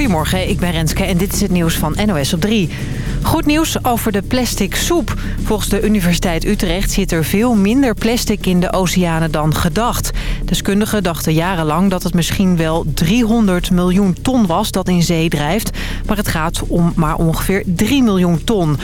Goedemorgen, ik ben Renske en dit is het nieuws van NOS op 3. Goed nieuws over de plastic soep. Volgens de Universiteit Utrecht zit er veel minder plastic in de oceanen dan gedacht. Deskundigen dachten jarenlang dat het misschien wel 300 miljoen ton was dat in zee drijft. Maar het gaat om maar ongeveer 3 miljoen ton.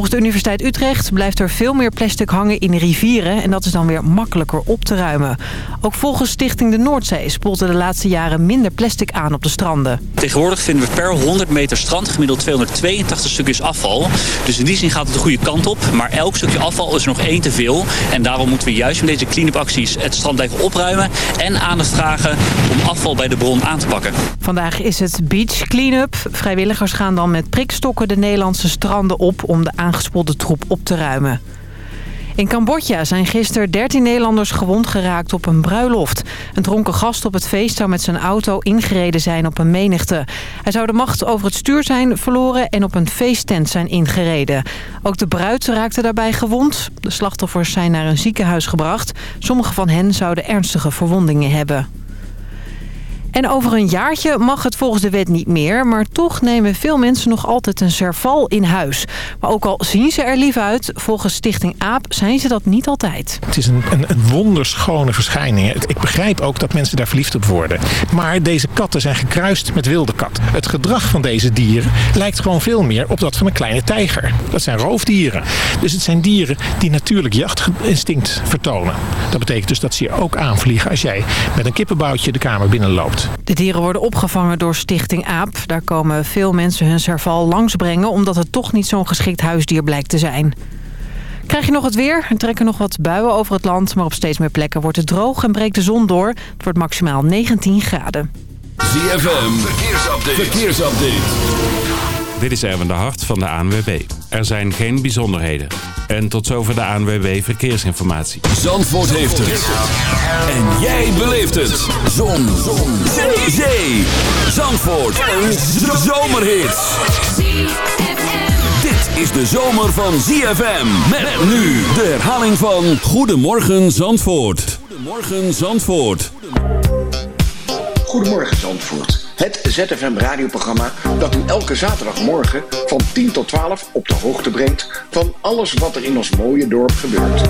Volgens de Universiteit Utrecht blijft er veel meer plastic hangen in rivieren... en dat is dan weer makkelijker op te ruimen. Ook volgens Stichting de Noordzee spoelt er de laatste jaren minder plastic aan op de stranden. Tegenwoordig vinden we per 100 meter strand gemiddeld 282 stukjes afval. Dus in die zin gaat het de goede kant op. Maar elk stukje afval is er nog één te veel. En daarom moeten we juist met deze clean-up acties het strand blijven opruimen... en aandacht vragen om afval bij de bron aan te pakken. Vandaag is het Beach Cleanup. Vrijwilligers gaan dan met prikstokken de Nederlandse stranden op... om de aangespoelde troep op te ruimen. In Cambodja zijn gisteren 13 Nederlanders gewond geraakt op een bruiloft. Een dronken gast op het feest zou met zijn auto ingereden zijn op een menigte. Hij zou de macht over het stuur zijn verloren en op een feesttent zijn ingereden. Ook de bruid raakte daarbij gewond. De slachtoffers zijn naar een ziekenhuis gebracht. Sommige van hen zouden ernstige verwondingen hebben. En over een jaartje mag het volgens de wet niet meer... maar toch nemen veel mensen nog altijd een serval in huis. Maar ook al zien ze er lief uit, volgens Stichting AAP zijn ze dat niet altijd. Het is een, een, een wonderschone verschijning. Ik begrijp ook dat mensen daar verliefd op worden. Maar deze katten zijn gekruist met wilde katten. Het gedrag van deze dieren lijkt gewoon veel meer op dat van een kleine tijger. Dat zijn roofdieren. Dus het zijn dieren die natuurlijk jachtinstinct vertonen. Dat betekent dus dat ze je ook aanvliegen als jij met een kippenboutje de kamer binnenloopt. De dieren worden opgevangen door Stichting AAP. Daar komen veel mensen hun serval langsbrengen... omdat het toch niet zo'n geschikt huisdier blijkt te zijn. Krijg je nog het weer? Er trekken nog wat buien over het land... maar op steeds meer plekken wordt het droog en breekt de zon door. Het wordt maximaal 19 graden. ZFM, verkeersupdate. verkeersupdate. Dit is Erwin de Hart van de ANWB. Er zijn geen bijzonderheden. En tot zover de ANWB Verkeersinformatie. Zandvoort heeft het. En jij beleeft het. Zon. Zon. Zee. Zee. Zandvoort. Een zomerhit. Dit is de zomer van ZFM. Met nu de herhaling van Goedemorgen Zandvoort. Goedemorgen Zandvoort. Goedemorgen Zandvoort. Het ZFM radioprogramma dat u elke zaterdagmorgen van 10 tot 12 op de hoogte brengt van alles wat er in ons mooie dorp gebeurt.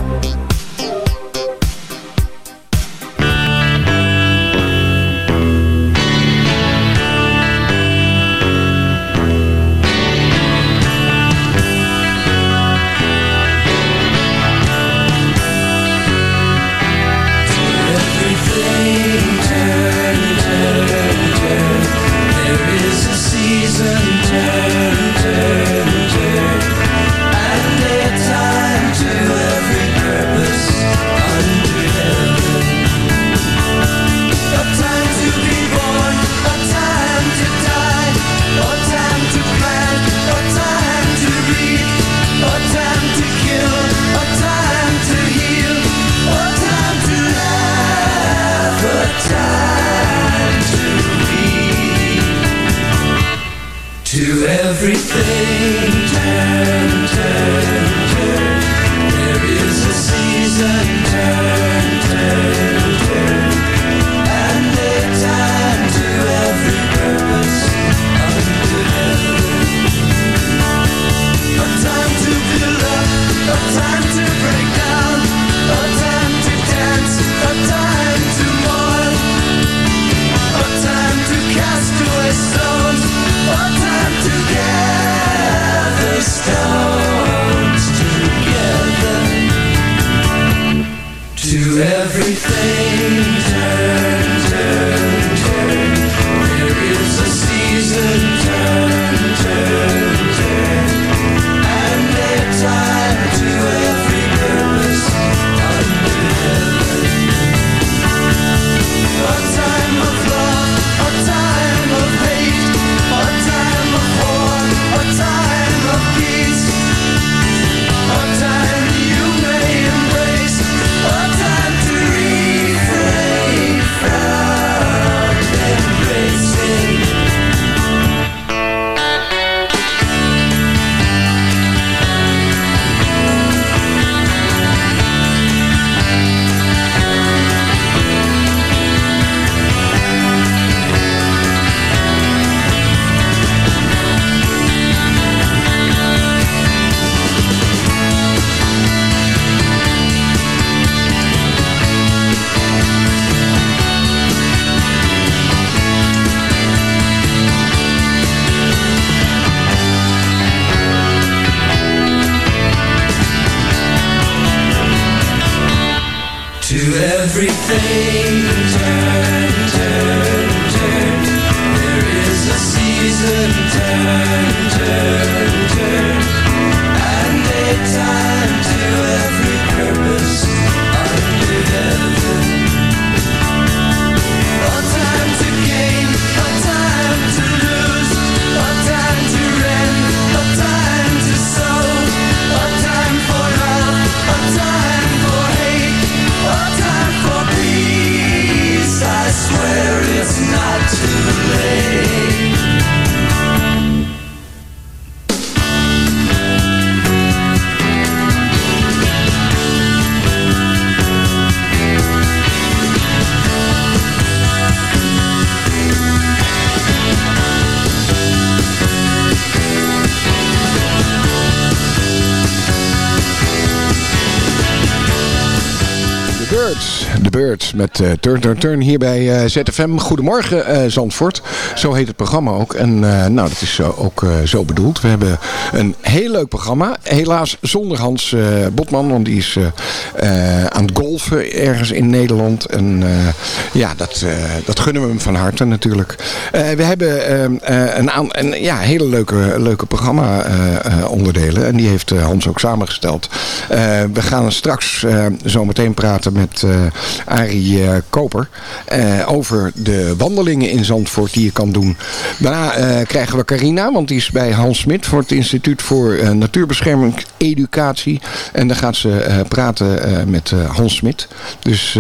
Eh, Turn Turn Turn hier bij eh, ZFM. Goedemorgen eh, Zandvoort. Zo heet het programma ook. En nou, dat is ook zo bedoeld. We hebben een heel leuk programma. Helaas zonder Hans Botman. Want die is aan het golfen ergens in Nederland. En ja, dat, dat gunnen we hem van harte natuurlijk. We hebben eh, eh, een, een ja, hele leuke, leuke programma onderdelen. En die heeft Hans ook samengesteld. We gaan straks eh, zo meteen praten met Arie eh, Koper. eh, over de wandelingen in Zandvoort die je kan doen. Daarna eh, krijgen we Carina. Want die is bij Hans Smit voor het Instituut voor Natuurbescherming Educatie. En dan gaat ze praten met Hans Smit. Dus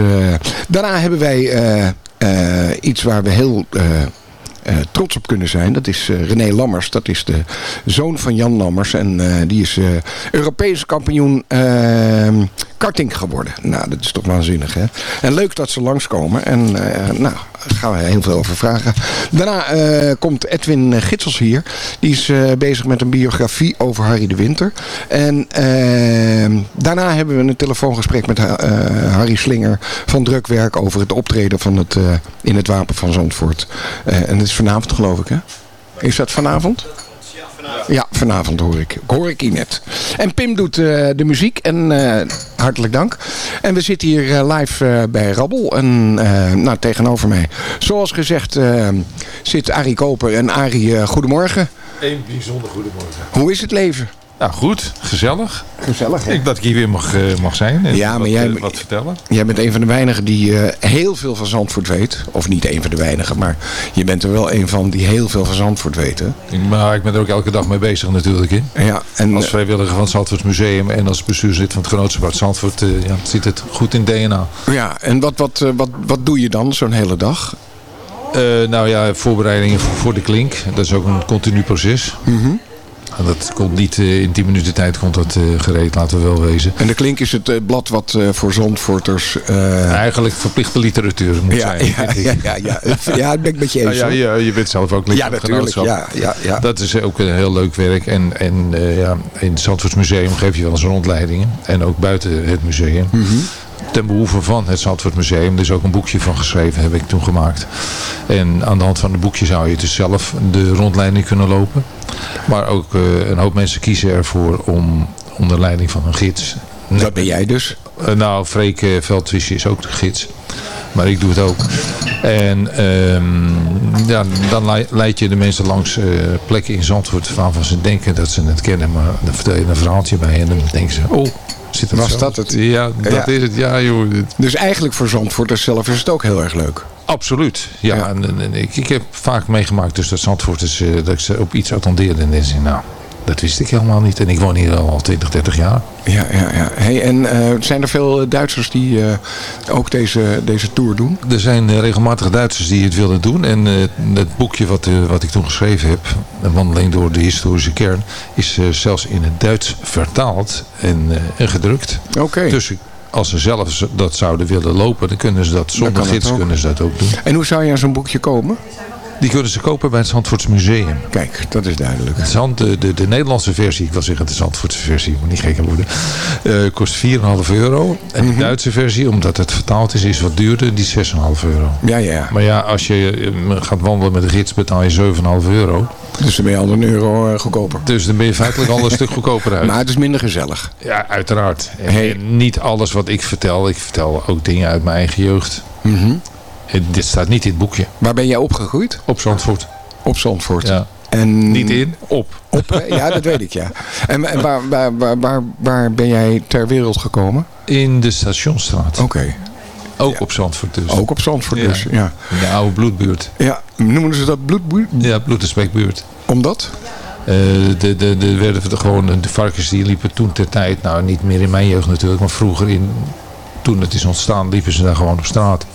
daarna hebben wij iets waar we heel... eh, trots op kunnen zijn. Dat is eh, René Lammers. Dat is de zoon van Jan Lammers. En eh, die is Europees kampioen ehm, karting geworden. Nou, dat is toch waanzinnig, hè? En leuk dat ze langskomen. En nou, gaan we heel veel over vragen. Daarna eh, komt Edwin Gitsels hier. Die is eh, bezig met een biografie over Harry de Winter. En ehm, daarna hebben we een telefoongesprek met eh, Harry Slinger van Drukwerk over het optreden van het, in het Wapen van Zandvoort. En dat is vanavond geloof ik, hè? Is dat vanavond? Ja, vanavond hoor ik. Hoor ik hier net. En Pim doet eh, de muziek. En eh, hartelijk dank. En we zitten hier eh, live bij Rabbel. En nou, tegenover mij. Zoals gezegd zit Arie Koper. En Arie, goedemorgen. Een bijzonder goedemorgen. Hoe is het leven? Nou goed, gezellig. Gezellig, hè? Ik dat ik hier weer mag, eh, mag zijn en Ja, maar wat, jij- eh, wat vertellen. Jij bent een van de weinigen die eh, heel veel van Zandvoort weet. Of niet een van de weinigen, maar je bent er wel een van die heel veel van Zandvoort weet. Hè? Maar ik ben er ook elke dag mee bezig natuurlijk. Hè. Ja, en, Als vrijwilliger van het Zandvoort Museum en als bestuurslid van het Genootschap Zandvoort ja, zit het goed in DNA. ja, en wat, wat, wat, wat doe je dan zo'n hele dag? Nou ja, voorbereidingen voor, voor de klink. Dat is ook een continu proces. Mhm. En dat komt niet eh, in 10 minuten tijd komt dat eh, gereed, laten we wel wezen. En de Klink is het eh, blad wat eh, voor Zandvoorters... eh, Eigenlijk verplichte literatuur moet ja, zijn. ja, ja, ja, ja. ja, dat ben ik met je Ja, eens. ja, hoor. ja, je bent zelf ook lid Ja, natuurlijk. Ja, ja, ja. Dat is ook een heel leuk werk. En, en eh, ja, in het Zandvoorts Museum geef je wel eens rondleidingen. En ook buiten het museum. Mhm. Ten behoeve van het Zandvoort Museum. Er is ook een boekje van geschreven, heb ik toen gemaakt. En aan de hand van het boekje zou je dus zelf de rondleiding kunnen lopen. Maar ook eh, een hoop mensen kiezen ervoor om onder leiding van een gids. Dat ben jij dus. Eh, nou, Freek uh, Veldwiesje is ook de gids. Maar ik doe het ook. En ehm, ja, dan lei- leid je de mensen langs eh, plekken in Zandvoort waarvan ze denken dat ze het kennen. Maar dan vertel je een verhaaltje bij en dan denken ze, oh, zit Was zo? dat het? Ja, dat Ja. is het. Ja, joh. Dus eigenlijk voor Zandvoorters zelf is het ook heel erg leuk. Absoluut. Ja, Ja. En, en- en ik, ik heb vaak meegemaakt dus dat Zandvoort is, eh, dat ik ze op iets attendeerde. En dan zei nou, dat wist ik helemaal niet. En ik woon hier al 20, 30 jaar. Ja, ja, ja. Hey, en eh, zijn er veel Duitsers die eh, ook deze, deze tour doen? Er zijn eh, regelmatig Duitsers die het willen doen. En eh, het boekje wat, eh, wat ik toen geschreven heb, Een wandeling door de historische kern, is eh, zelfs in het Duits vertaald en, eh, en gedrukt. Oké. Dus als ze zelf dat zouden willen lopen, dan kunnen ze dat zonder gids ook. kunnen ze dat ook doen. En hoe zou je aan zo'n boekje komen? Die kunnen ze kopen bij het Zandvoorts Museum. Kijk, dat is duidelijk. Het Zand, de, de, de Nederlandse versie, ik wil zeggen de Zandvoortse versie, moet niet gekker worden, eh, kost 4,5 euro. En Mhm. de Duitse versie, omdat het vertaald is, is wat duurder, die is 6,5 euro. Ja, ja, ja. Maar ja, als je eh, gaat wandelen met de gids betaal je 7,5 euro. Dus dan ben je al een euro eh, goedkoper. Dus dan ben je feitelijk al een stuk goedkoper uit. Maar het is minder gezellig. Ja, uiteraard. En, Hey. niet alles wat ik vertel. Ik vertel ook dingen uit mijn eigen jeugd. Mhm. En dit staat niet in het boekje. Waar ben jij opgegroeid? Op Zandvoort. Op Zandvoort. Ja. En Niet in, op. Op, hè? ja, dat weet ik, ja. En, en waar, waar, waar, waar, waar ben jij ter wereld gekomen? In de Stationstraat. Oké. Ook op Zandvoort dus. Ook op Zandvoort Ja. dus, ja. In de oude bloedbuurt. Ja, noemen ze dat bloedboer? Ja, bloed- en spekbuurt. Omdat? Eh, de, de, de, werden de, gewoon, de varkens die liepen toen ter tijd, nou niet meer in mijn jeugd natuurlijk, maar vroeger in, toen het is ontstaan, liepen ze daar gewoon op straat.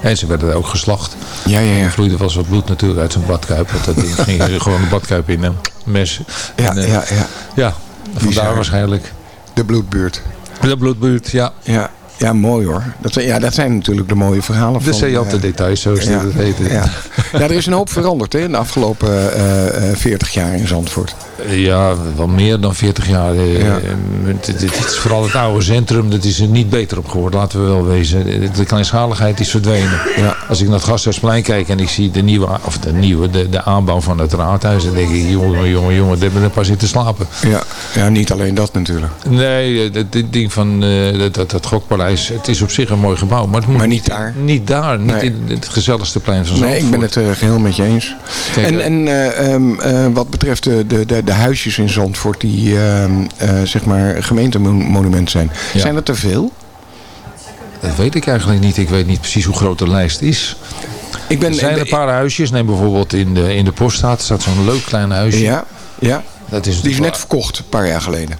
En ze werden ook geslacht. Ja, ja, ja. Er vloeide was wat bloed natuurlijk uit zijn badkuip. Want dat ding ging gewoon de badkuip in een mes. Ja, En, eh, ja, ja. ja, vandaar Bizar. waarschijnlijk. De bloedbuurt. De bloedbuurt, ja. Ja, ja mooi hoor. Dat, zijn- ja, dat zijn natuurlijk de mooie verhalen De saillante eh, details, zoals ja, dat heten. ja. ja, er is een hoop veranderd hè, in de afgelopen eh, eh, 40 jaar in Zandvoort. Ja, wel meer dan 40 jaar. eh, Ja. eh, Het, het- het is vooral het oude centrum, dat is er niet beter op geworden, laten we wel wezen. De kleinschaligheid is verdwenen. Ja. Als ik naar het Gasthuisplein kijk en ik zie de nieuwe, of de nieuwe, de, de aanbouw van het raadhuis, dan denk ik, jongen, jongen, jongen, daar we een paar zitten slapen. Ja, ja, niet alleen dat natuurlijk. Nee, eh, dit, ding van eh, dat, dat, dat gokpaleis, het is op zich een mooi gebouw, maar het moet Maar niet daar. Niet daar, niet Nee. in het gezelligste plein van Nee, Zandvoort. ik ben het eh, geheel met je eens. Kijk, en en eh, ehm, eh, wat betreft de, de, de, de huisjes in Zandvoort die ehm, eh, zeg maar gemeentemonument zijn. Ja. Zijn dat te veel? Dat weet ik eigenlijk niet. Ik weet niet precies hoe groot de lijst is. Ik ben, Er zijn een paar huisjes. Neem bijvoorbeeld in de, in de poststraat staat zo'n leuk klein huisje. Ja, ja. Dat is, Die is net verkocht, een paar jaar geleden.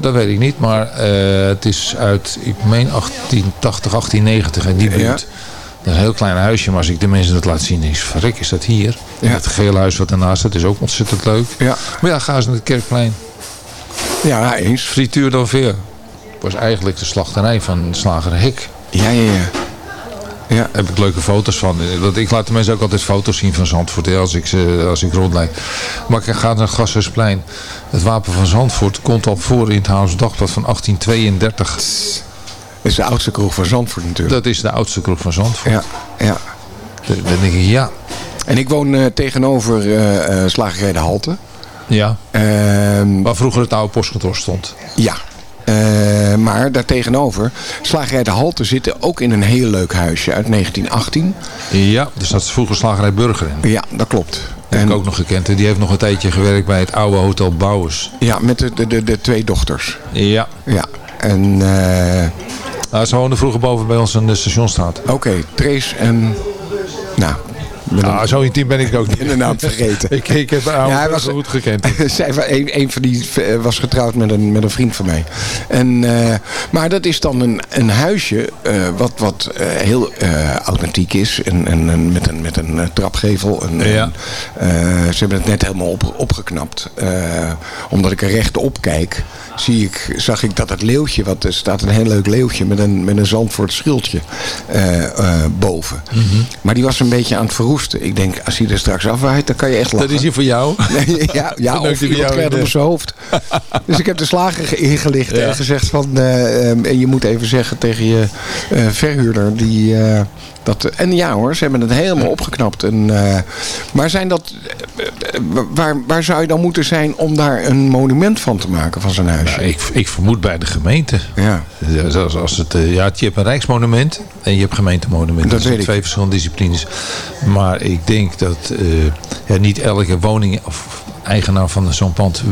Dat weet ik niet, maar eh, het is uit, ik meen 1880, 1890 in die buurt. Dat is een heel klein huisje, maar als ik de mensen dat laat zien, ik, verrek, is dat hier? Ja. En Het gele huis wat ernaast staat is ook ontzettend leuk. Ja, Maar ja, ga eens naar het Kerkplein. ja eens. Frituur dan veer. was eigenlijk de slachterij van Slager Hek. Ja, ja, ja. Ja, Daar heb ik leuke foto's van. Want ik laat de mensen ook altijd foto's zien van Zandvoort als ik, ze, als ik rondleid. Maar ik ga naar het Gashuisplein. Het wapen van Zandvoort komt al voor in het Haams Dagblad van 1832. dat is de oudste kroeg van Zandvoort natuurlijk. Dat is de oudste kroeg van Zandvoort. Ja, ja. Dan denk ik, ja, En ik woon eh, tegenover eh Slagerij de Halte. ja. Ehm, Waar vroeger het oude postkantoor stond. ja. Eh, maar daartegenover, Slagerij de Halte zitten ook in een heel leuk huisje uit 1918. Ja, er zat vroeger slagerij Burger in. Ja, dat klopt. Heb ik ook nog gekend. En die heeft nog een tijdje gewerkt bij het oude Hotel Bouwers. Ja, met de, de, de, de twee dochters. Ja. Ja. En eh, Nou, ze woonden vroeger boven bij ons in de stationstraat. oké, Trace en... Nou, Nou, zo intiem ben ik ook niet. de naam vergeten. Ik, ik heb oude Ja, was- goed gekend. Zij een, een van die eh, was getrouwd met een, met een vriend van mij. En, eh, maar dat is dan een, een huisje eh, wat, wat heel authentiek is. En, en, en met een, met een trapgevel. En, Ja. en, ze hebben het net helemaal op, opgeknapt. Omdat ik er rechtop kijk, zie ik, zag ik dat het leeuwtje, wat er staat een heel leuk leeuwtje met een, met een Zandvoort schildje boven. Mhm. Maar die was een beetje aan het verroesten. Ik denk, als hij er straks afwaait, dan kan je echt lachen. Dat is hier voor jou. Nee, ja, ja of iemand op zijn hoofd. Dus ik heb de slager ge- ingelicht Ja. en gezegd van... eh, ehm, en je moet even zeggen tegen je eh, verhuurder die... eh, dat, en ja hoor, ze hebben het helemaal opgeknapt. En, eh, maar zijn dat, eh, eh, waar, waar zou je dan moeten zijn om daar een monument van te maken van zo'n huisje? Ja, ik, ik vermoed bij de gemeente. Ja, Zoals als het, eh, ja, je hebt een rijksmonument en je hebt gemeentemonument. Dat Dat, zijn weet ik. twee verschillende disciplines. Maar ik denk dat eh, ja, niet elke woning of eigenaar van zo'n pand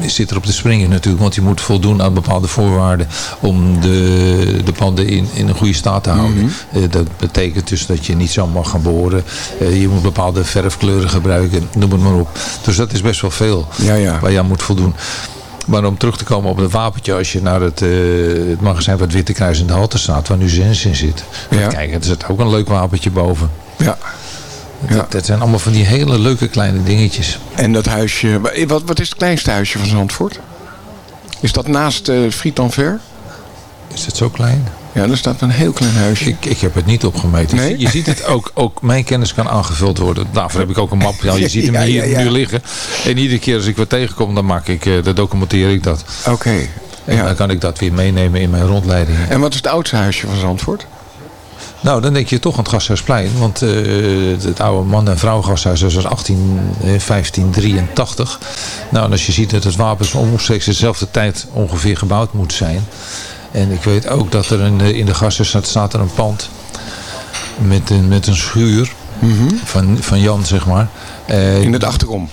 eh, zit er op de springen natuurlijk. Want je moet voldoen aan bepaalde voorwaarden om de, de panden in, in een goede staat te houden. Eh, dat betekent dus dat je niet zo mag gaan boren. Eh, je moet bepaalde verfkleuren gebruiken, noem het maar op. Dus dat is best wel veel ja, ja. waar je aan moet voldoen. Maar om terug te komen op het wapentje, als je naar het, eh, het magazijn het Witte Kruis in de Halte staat, waar nu Zens in zit. Ja. Kijk, er zit ook een leuk wapentje boven. ja. Ja. Dat, dat zijn allemaal van die hele leuke kleine dingetjes. En dat huisje, wat, wat is het kleinste huisje van Zandvoort? Is dat naast eh Friet Ver? Is het zo klein? Ja, er staat een heel klein huisje. Ik, ik heb het niet opgemeten. Nee? Je ziet het ook, ook, mijn kennis kan aangevuld worden. Daarvoor heb ik ook een map. Ja, je ziet hem Ja, hier ja, nu liggen. En iedere keer als ik wat tegenkom, dan maak ik, eh, dan documenteer ik dat. Oké. En Ja. dan kan ik dat weer meenemen in mijn rondleidingen. En wat is het oudste huisje van Zandvoort? Nou, dan denk je toch aan het Gasthuisplein. Want eh, het oude man- en vrouwengasthuis dat was 18, eh, 1583. Nou, en als je ziet dat het wapens omstreeks dezelfde tijd ongeveer gebouwd moet zijn. En ik weet ook dat er een, eh, in de gasthuis staat, er een pand met een, met een schuur van, van Jan, zeg maar. Eh, In het achterom.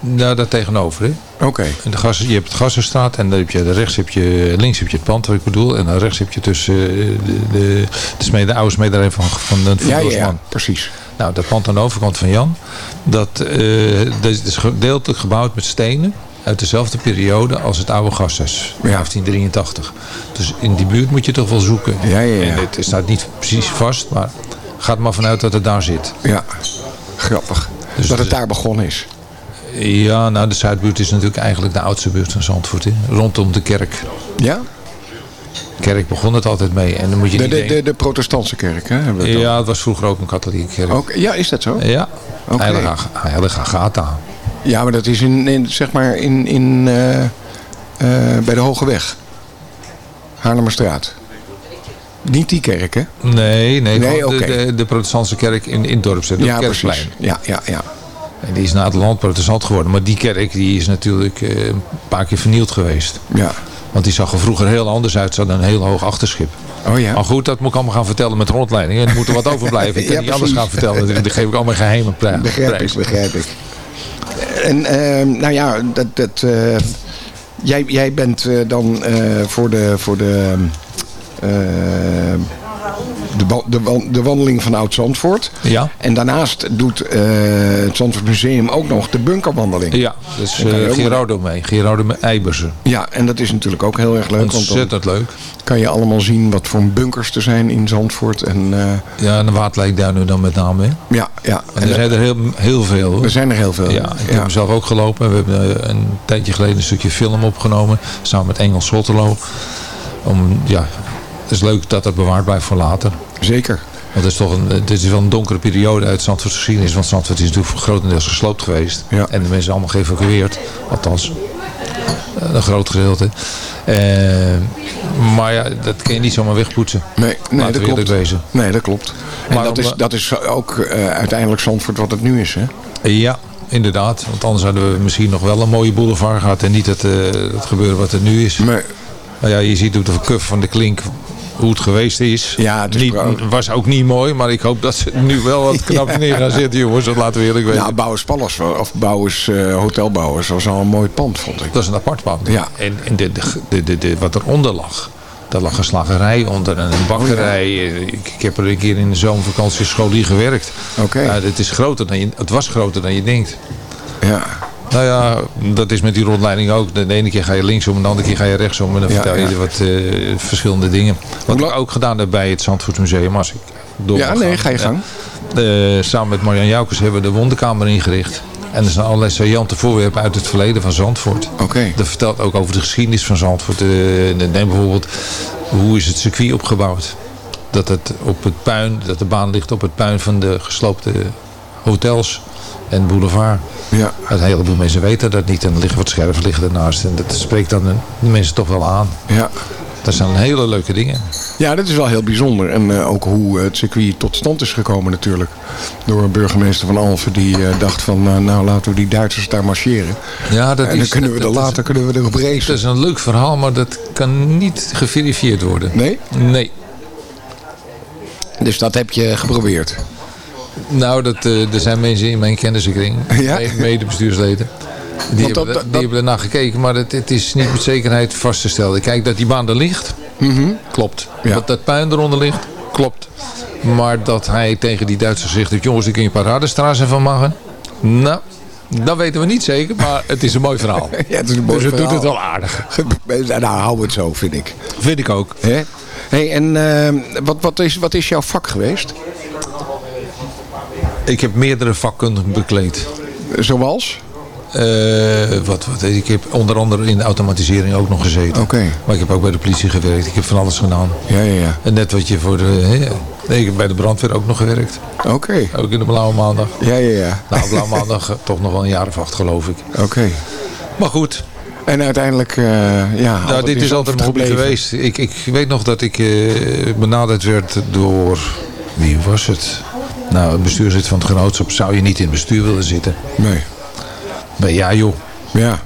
Nou, daar tegenover, hè. Oké. De gas, je hebt het Gassenstraat en dan heb je, rechts heb je, links heb je het pand wat ik bedoel. En dan rechts heb je tussen eh, de, de, de, smede, oude smederij van, van de van Ja, ja, ja, precies. Nou, dat pand aan de overkant van Jan, dat, eh, dat is gedeeltelijk gebouwd met stenen uit dezelfde periode als het oude gashuis, 1583. Dus in die buurt moet je toch wel zoeken. Ja, ja, ja. En het staat niet precies vast, maar gaat maar vanuit dat het daar zit. Ja, grappig. Dus dat het- daar begonnen is. Ja, nou de Zuidbuurt is natuurlijk eigenlijk de oudste buurt van Zandvoort. Hè? Rondom de kerk. Ja? kerk begon het altijd mee. En dan moet je De, de, de, de protestantse kerk, hè? hebben we het Ja, het was vroeger ook een katholieke kerk. Ook, ja, is dat zo? Ja, Oké. heilige, heilige Agatha. Ja, maar dat is in, in zeg maar in, in, eh, eh, bij de Hoge Weg. Haarlemmerstraat. Niet die kerk, hè? Nee, nee, Nee, de, de, de protestantse kerk in, in het dorp zit. op Ja, het Kerkplein. precies. Ja, ja, ja. En die is na het land protestant geworden. Maar die kerk die is natuurlijk eh, een paar keer vernield geweest. Ja. Want die zag er vroeger heel anders uit. Ze hadden een heel hoog achterschip. Oh ja. Maar goed, dat moet ik allemaal gaan vertellen met rondleiding. En er moet er wat overblijven. Ik kan Ja, niet alles gaan vertellen. Die geef ik allemaal geheimen pri- Begrijp ik, prijs. begrijp ik. En ehm, nou ja, dat, dat, eh, jij, jij bent eh, dan voor de, voor de, eh, de, de, de wandeling van Oud-Zandvoort. Ja. En daarnaast doet eh, het Zandvoort Museum ook nog de bunkerwandeling. Ja, dus ook Gerardo mee. Gerardo Eibersen. Ja, en dat is natuurlijk ook heel erg leuk. Ontzettend leuk. kan je allemaal zien wat voor bunkers er zijn in Zandvoort. En, eh, Ja, en de Waardlijkduinen dan met name. hè. ja, ja. En er zijn er heel, heel veel. hoor. er zijn er heel veel. Ja, ik heb hem zelf ook gelopen. We hebben een tijdje geleden een stukje film opgenomen. Samen met Engels Sotterlo. Om, ja, is leuk dat het bewaard blijft voor later. Zeker. Want het is toch een, het is wel een donkere periode uit Zandvoorts geschiedenis. Want Zandvoort is natuurlijk grotendeels gesloopt geweest. Ja. En de mensen allemaal geëvacueerd. Althans, eh, een groot gedeelte. Eh, maar ja, dat kun je niet zomaar wegpoetsen. Nee, nee dat klopt. wezen. Nee, dat klopt. En Maar dat, om- is, dat is ook eh, uiteindelijk Zandvoort wat het nu is, hè? Ja, inderdaad. Want anders hadden we misschien nog wel een mooie boulevard gehad. En niet het, eh, het gebeuren wat er nu is. Maar Nou ja, je ziet op de kuf van de klink hoe het geweest is. Ja, het is niet, pro- was ook niet mooi, maar ik hoop dat ze nu wel wat knap neer gaan zitten, jongens. Dat laten we eerlijk weten. ja, Bouwers Palace, of Bouwers eh Hotelbouwers, was al een mooi pand, vond ik. Dat is een apart pand. Ja. En, en de, de, de, de, wat eronder lag. Daar lag een slagerij onder en een bakkerij. ik, ik heb er een keer in de zomervakantie scholier gewerkt. Oké. Ja, het, is groter dan je, het was groter dan je denkt. Ja, Nou ja, dat is met die rondleiding ook. De ene keer ga je linksom en de andere keer ga je rechtsom. En dan vertel je ja. wat eh, verschillende dingen. Wat ik ook gedaan heb bij het Zandvoortsmuseum. Als ik door ja nee, ga je gang. Eh, samen met Marjan Joukers hebben we de wonderkamer ingericht. En er zijn allerlei saillante voorwerpen uit het verleden van Zandvoort. Oké. Dat vertelt ook over de geschiedenis van Zandvoort. Eh, neem bijvoorbeeld, hoe is het circuit opgebouwd? Dat het op het puin, dat de baan ligt op het puin van de gesloopte hotels en boulevard. Ja. Een heleboel mensen weten dat niet. En er liggen wat scherven liggen ernaast. En dat spreekt dan de mensen toch wel aan. Ja. Dat zijn hele leuke dingen. ja, dat is wel heel bijzonder. En eh, ook hoe het circuit tot stand is gekomen natuurlijk. Door een burgemeester van Alphen die eh, dacht van... eh, nou, laten we die Duitsers daar marcheren. Ja, dat en dan is, kunnen we dat- er dat is- later kunnen we erop Dat racen. is een leuk verhaal, maar dat kan niet geverifieerd worden. Nee? Nee. Dus dat heb je geprobeerd. Nou, dat, eh, er zijn mensen in mijn kennissenkring, Ja? me- medebestuursleden. Die, Want hebben, dat- die dat- hebben ernaar gekeken, maar het, het is niet met zekerheid vast te stellen. Kijk, dat die baan er ligt, klopt. Ja. Dat dat puin eronder ligt, klopt. Maar dat hij tegen die Duitsers zegt, dat, jongens, ik kun je een paar radenstraßen van maken. Nou, dat weten we niet zeker, maar het is een mooi verhaal. Ja, het is een mooi dus het doet het wel aardig. nou, hou het zo, vind ik. Vind ik ook. Hè? Hey, en eh, wat, wat, is, wat is jouw vak geweest? Ik heb meerdere vakkundigen bekleed. Zoals? Eh, wat, wat, ik heb onder andere in de automatisering ook nog gezeten. Oké. Maar ik heb ook bij de politie gewerkt. Ik heb van alles gedaan. Ja, ja, ja. En net wat je voor de... nee, ik heb bij de brandweer ook nog gewerkt. Oké. Ook in de blauwe maandag. Ja, ja, ja. Nou, blauwe maandag eh, toch nog wel een jaar of acht geloof ik. Oké. Maar goed, En uiteindelijk, eh, ja... nou, dit is altijd een hobby geweest. Ik, ik weet nog dat ik eh, benaderd werd door... Wie was het? Nou, een bestuurslid van het genootschap. Zou je niet in het bestuur willen zitten? Nee. Maar ja joh. Ja.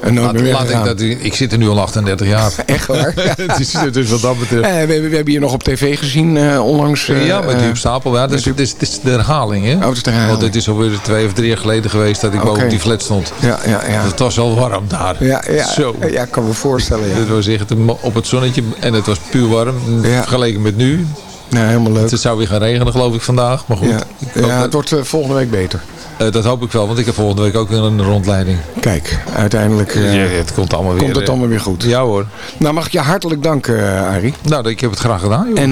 En dan Laat, weer laat ik, dat, ik zit er nu al 38 jaar. Echt waar? dus, dus wat dat betreft. Eh, we, hebben- we hebben je nog op tv gezien eh, onlangs. eh, ja, met die eh, op stapel. Ja, dat is, is, is de herhaling, hè? Oh, het is de herhaling. Want het is alweer twee of drie jaar geleden geweest dat ik boven op die flat stond. Ja, ja, ja. Het was wel warm daar. Ja, ja, Zo. ja, ik kan me voorstellen. Ja. Het was echt op het zonnetje en het was puur warm. Vergeleken met nu. Nou, helemaal leuk. Het zou weer gaan regenen geloof ik vandaag. Maar goed, Ja, dat, het wordt eh, volgende week beter. eh, dat hoop ik wel. Want ik heb volgende week ook een rondleiding. Kijk, uiteindelijk eh, Ja, het komt allemaal weer. komt het allemaal weer goed. Ja hoor. Nou, mag ik je hartelijk danken, eh, Arie. Nou, ik heb het graag gedaan. Joh. En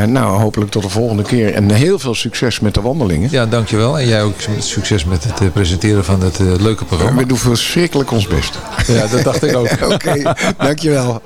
eh, nou, hopelijk tot de volgende keer. En heel veel succes met de wandelingen. Ja, dankjewel. En jij ook succes met het presenteren van het leuke programma. We doen verschrikkelijk ons best. Ja, dat dacht ik ook. Oké, dankjewel.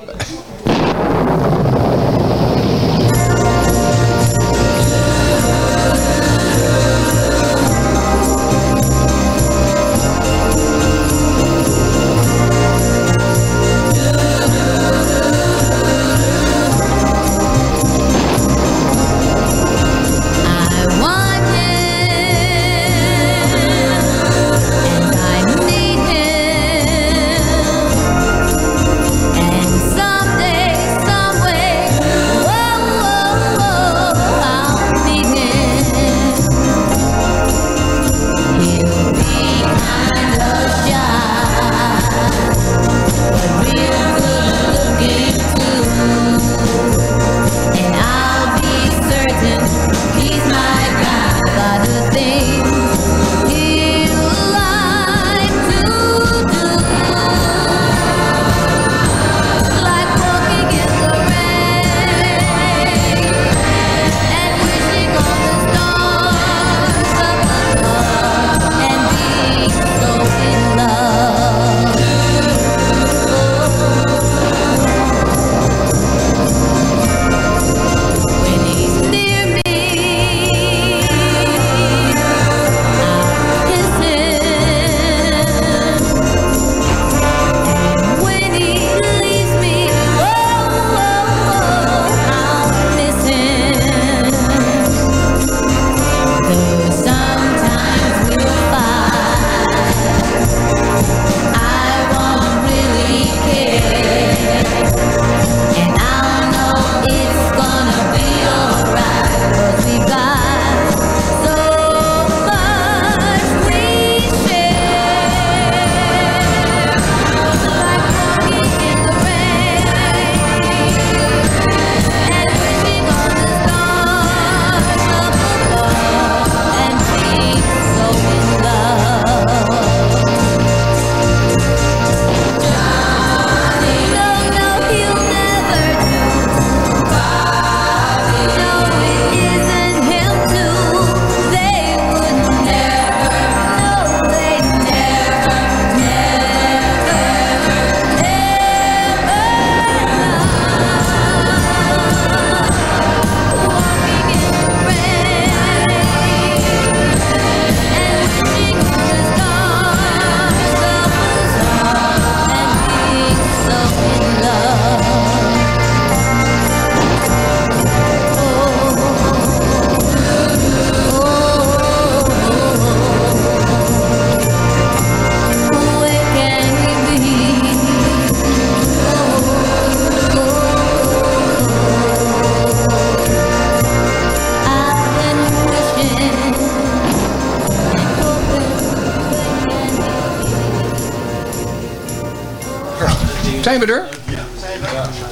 Zijn we er?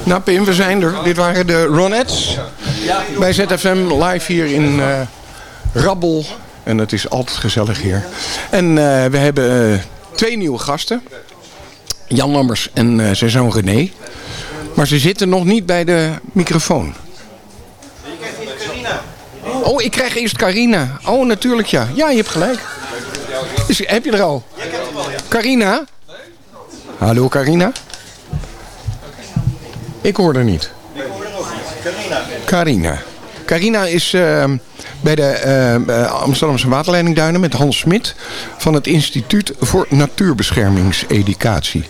Nou Pim, we zijn er. Dit waren de Ronettes. Bij ZFM live hier in eh, Rabbel. En het is altijd gezellig hier. En eh, we hebben eh, twee nieuwe gasten. Jan Lammers en zijn zoon René. Maar ze zitten nog niet bij de microfoon. Oh, ik krijg eerst Carina. Oh, natuurlijk ja. Ja, je hebt gelijk. Is, heb je er al? Carina? Hallo Carina? Ik hoor er niet. Carina. Carina is eh, bij de eh, eh, Amsterdamse waterleidingduinen met Hans Smit van het Instituut voor Natuurbeschermingseducatie.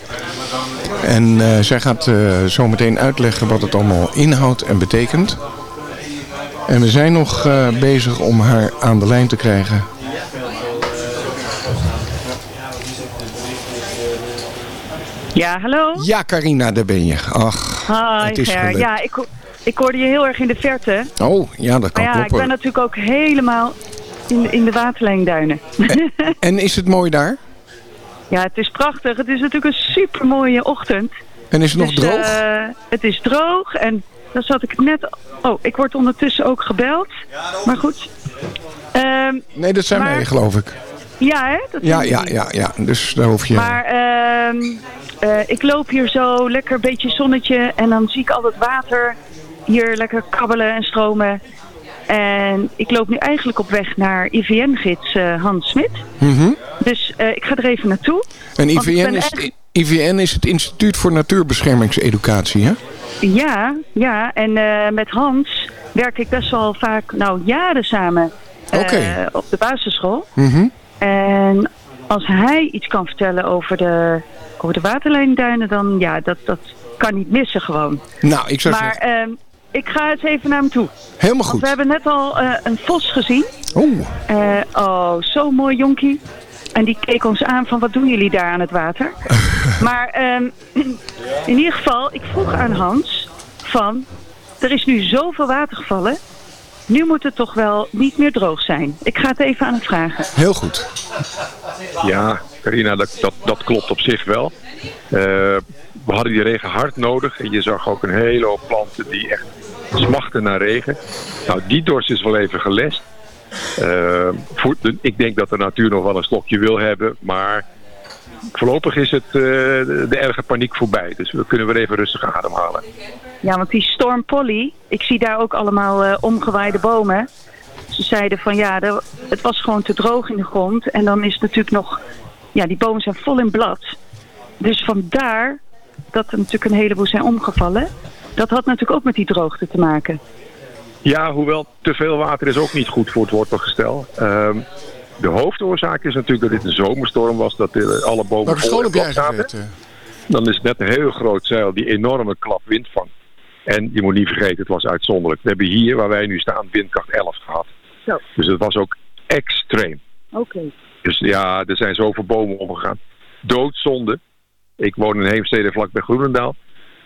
En zij gaat zo meteen uitleggen wat het allemaal inhoudt en betekent. En we zijn nog bezig om haar aan de lijn te krijgen. Ja, hallo? Ja, Carina, daar ben je. Ach, Hi, Ger. Ja, ik, ik hoorde je heel erg in de verte. Oh, ja, dat Maar kan ja, ik kloppen. ben natuurlijk ook helemaal in, in de waterlijnduinen. En is het mooi daar? ja, het is prachtig. Het is natuurlijk een super mooie ochtend. En is het nog Dus, droog? eh, het is droog en dan zat ik net... Oh, ik word ondertussen ook gebeld. Maar goed. Ehm, nee, dat zijn maar- wij, geloof ik. Ja, hè? Dat Ja, ja, ja, ja. Dus daar hoef je... Maar ehm, eh, ik loop hier zo lekker een beetje zonnetje en dan zie ik al het water hier lekker kabbelen en stromen. En ik loop nu eigenlijk op weg naar IVN-gids eh, Hans Smit. Mhm. Dus eh, ik ga er even naartoe. En IVN is, IVN is het Instituut voor Natuurbeschermingseducatie, hè? Ja, ja. En met Hans werk ik best wel vaak, nou jaren samen op de basisschool. Mhm. En als hij iets kan vertellen over de, over de waterlijnduinen, dan ja, dat, dat kan niet missen gewoon. Nou, ik zou maar zeggen, ehm, ik ga eens even naar hem toe. helemaal Want we goed. hebben net al eh, een vos gezien. Oeh, Eh, oh, zo mooi jonkie. En die keek ons aan van wat doen jullie daar aan het water? maar ehm, in ieder geval, ik vroeg aan Hans van... Er is nu zoveel water gevallen. Nu moet het toch wel niet meer droog zijn. Ik ga het even aan hem vragen. heel goed. Ja, Carina, dat, dat, dat klopt op zich wel. Eh, we hadden die regen hard nodig. En je zag ook een hele hoop planten die echt smachten naar regen. Nou, die dorst is wel even gelest. Eh, voor, de- ik denk dat de natuur nog wel een slokje wil hebben. Maar voorlopig is het eh, de, erge paniek voorbij. Dus we kunnen weer even rustig ademhalen. Ja, want die storm Polly, ik zie daar ook allemaal eh, omgewaaide bomen. Ze zeiden van ja, er- het was gewoon te droog in de grond. En dan is het natuurlijk nog, ja, die bomen zijn vol in blad. Dus vandaar dat er natuurlijk een heleboel zijn omgevallen. Dat had natuurlijk ook met die droogte te maken. Ja, hoewel te veel water is ook niet goed voor het wortelgestel. Ehm de hoofdoorzaak is natuurlijk dat dit een zomerstorm was. Dat eh, alle bomen Welke school heb jij gezeten? Dan is het net een heel groot zeil die enorme klap wind vangt. En je moet niet vergeten, het was uitzonderlijk. We hebben hier, waar wij nu staan, windkracht 11 gehad. Zo. Dus het was ook extreem. Oké. Dus ja, er zijn zoveel bomen omgegaan. Doodzonde. Ik woon in Heemstede vlak bij Groenendaal.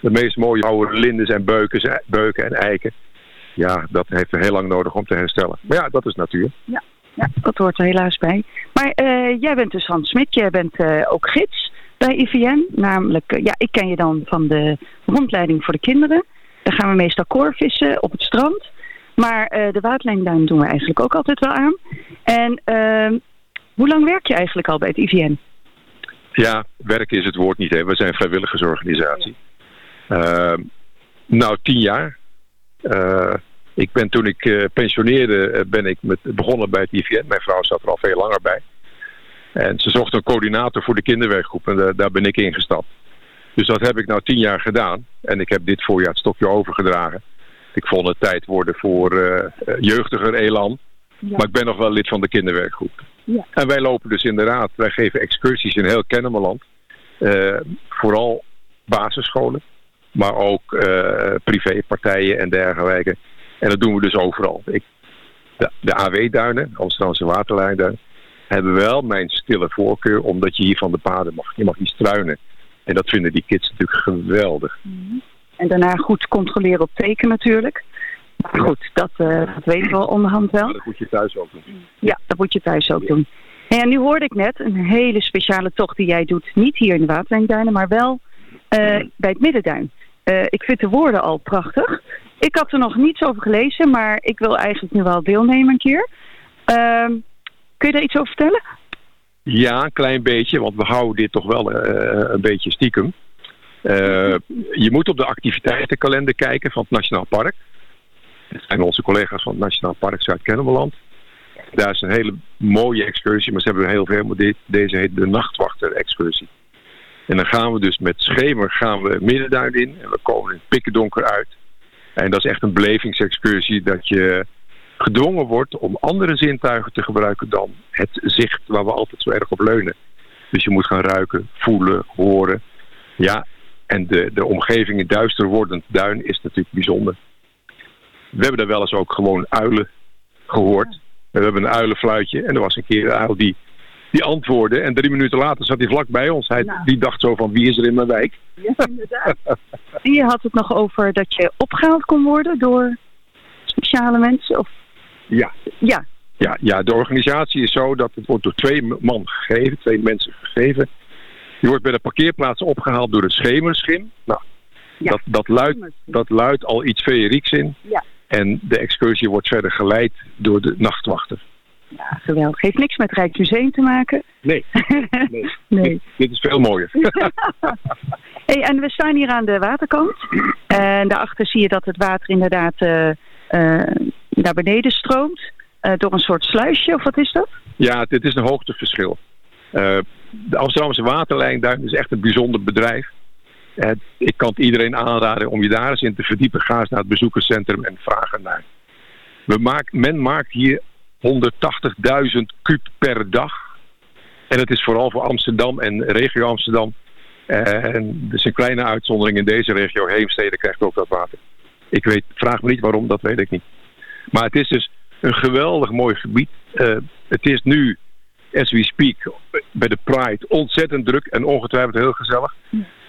De meest mooie oude linden zijn beuken, beuken en eiken. Ja, dat heeft heel lang nodig om te herstellen. Maar ja, dat is natuur. Ja, dat hoort er helaas bij. Maar eh, jij bent dus Hans Smit, jij bent eh, ook gids bij IVN. Namelijk, eh, ja, ik ken je dan van de rondleiding voor de kinderen. Daar gaan we meestal koorvissen op het strand. Maar de waterlijnduin doen we eigenlijk ook altijd wel aan. En ehm, hoe lang werk je eigenlijk al bij het IVN? Ja, werk is het woord niet. Hè. We zijn een vrijwilligersorganisatie. Ehm, nou, tien jaar. Ik ben toen ik eh, pensioneerde, eh, ben ik met, begonnen bij het IVN. Mijn vrouw zat er al veel langer bij. En ze zocht een coördinator voor de kinderwerkgroep en daar- daar ben ik ingestapt. Dus dat heb ik nou tien jaar gedaan. En ik heb dit voorjaar het stokje overgedragen. Ik vond het tijd worden voor eh, jeugdiger elan. Maar ik ben nog wel lid van de kinderwerkgroep. Ja. En wij lopen dus inderdaad, wij geven excursies in heel Kennemerland. Vooral basisscholen, maar ook privépartijen en dergelijke. En dat doen we dus overal. Ik, de, de AW-duinen, Amsterdamse waterlijnduinen, hebben wel mijn stille voorkeur, omdat je hier van de paden mag. Je mag hier struinen. En dat vinden die kids natuurlijk geweldig. En daarna goed controleren op teken natuurlijk. Maar goed, dat, eh, dat weten we al onderhand wel. Dat moet je thuis ook doen. Ja, dat moet je thuis ook doen. En nu hoorde ik net een hele speciale tocht die jij doet. Niet hier in de Waterlijnduinen, maar wel eh, bij het Middenduin. Eh, ik vind de woorden al prachtig. Ik had er nog niets over gelezen, maar ik wil eigenlijk nu wel deelnemen een keer. Ehm, kun je daar iets over vertellen? Ja, een klein beetje, want we houden dit toch wel eh, een beetje stiekem. Eh, je moet op de activiteitenkalender kijken van het Nationaal Park. Dat zijn onze collega's van het Nationaal Park Zuid-Kennemerland. Daar is een hele mooie excursie, maar ze hebben heel veel. Maar deze heet de Nachtwachter-excursie. En dan gaan we dus met schemer gaan we Middenduin in. En we komen in pikkendonker uit. En dat is echt een belevingsexcursie dat je gedwongen wordt om andere zintuigen te gebruiken dan het zicht waar we altijd zo erg op leunen. Dus je moet gaan ruiken, voelen, horen. Ja, en de, de omgeving in duister wordend duin is natuurlijk bijzonder. We hebben daar wel eens ook gewoon uilen gehoord. We hebben een uilenfluitje en er was een keer een uil die, die antwoordde. En drie minuten later zat hij vlak bij ons. Hij, Nou. Die dacht zo van, wie is er in mijn wijk? Ja, inderdaad. En je had het nog over dat je opgehaald kon worden door speciale mensen? Of, Ja. ja, Ja, ja, de organisatie is zo dat het wordt door twee man gegeven, twee mensen gegeven. Je wordt bij de parkeerplaats opgehaald door een schemerschim. Nou, Ja. dat, dat, luidt, dat luidt al iets feerieks in. Ja. En de excursie wordt verder geleid door de nachtwachter. Ja, geweldig. Heeft niks met Rijksmuseum te maken? Nee, nee. Nee. dit is veel mooier. Hey, en we staan hier aan de waterkant. En daarachter zie je dat het water inderdaad eh, eh, naar beneden stroomt. eh, door een soort sluisje, of wat is dat? Ja, dit is een hoogteverschil. De Amsterdamse Waterlijnduin is echt een bijzonder bedrijf. Ik kan het iedereen aanraden om je daar eens in te verdiepen. Ga eens naar het bezoekerscentrum en vraag ernaar. We maak, men maakt hier 180.000 kub per dag. En het is vooral voor Amsterdam en regio Amsterdam. Eh, en is een kleine uitzondering in deze regio. Heemstede krijgt ook dat water. Ik weet, vraag me niet waarom, dat weet ik niet. Maar het is dus een geweldig mooi gebied. Eh, het is nu, as we speak, bij de Pride ontzettend druk en ongetwijfeld heel gezellig.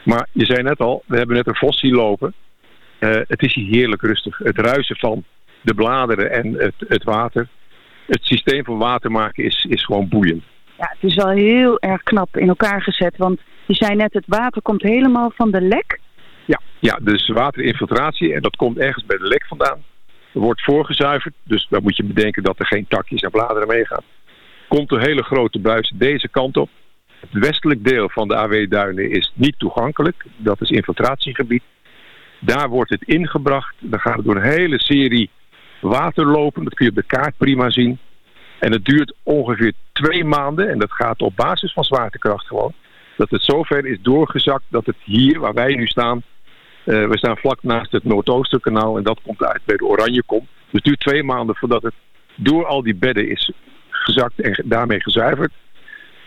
Maar je zei net al, we hebben net een vos lopen. Eh, het is hier heerlijk rustig. Het ruisen van de bladeren en het, het water. Het systeem van water maken is, is gewoon boeiend. Ja, het is wel heel erg knap in elkaar gezet. Want je zei net, het water komt helemaal van de lek. Ja, ja, dus waterinfiltratie en dat komt ergens bij de lek vandaan. Er wordt voorgezuiverd, dus dan moet je bedenken dat er geen takjes en bladeren meegaan. Komt een hele grote buis deze kant op. Het westelijk deel van de AW-duinen is niet toegankelijk. Dat is infiltratiegebied. Daar wordt het ingebracht. Dan gaat het door een hele serie waterlopen. Dat kun je op de kaart prima zien. En het duurt ongeveer twee maanden. En dat gaat op basis van zwaartekracht gewoon. Dat het zover is doorgezakt dat het hier, waar wij nu staan... eh, we staan vlak naast het Noordoosterkanaal en dat komt uit bij de Oranjekom. Dus het duurt twee maanden voordat het door al die bedden is gezakt en daarmee gezuiverd.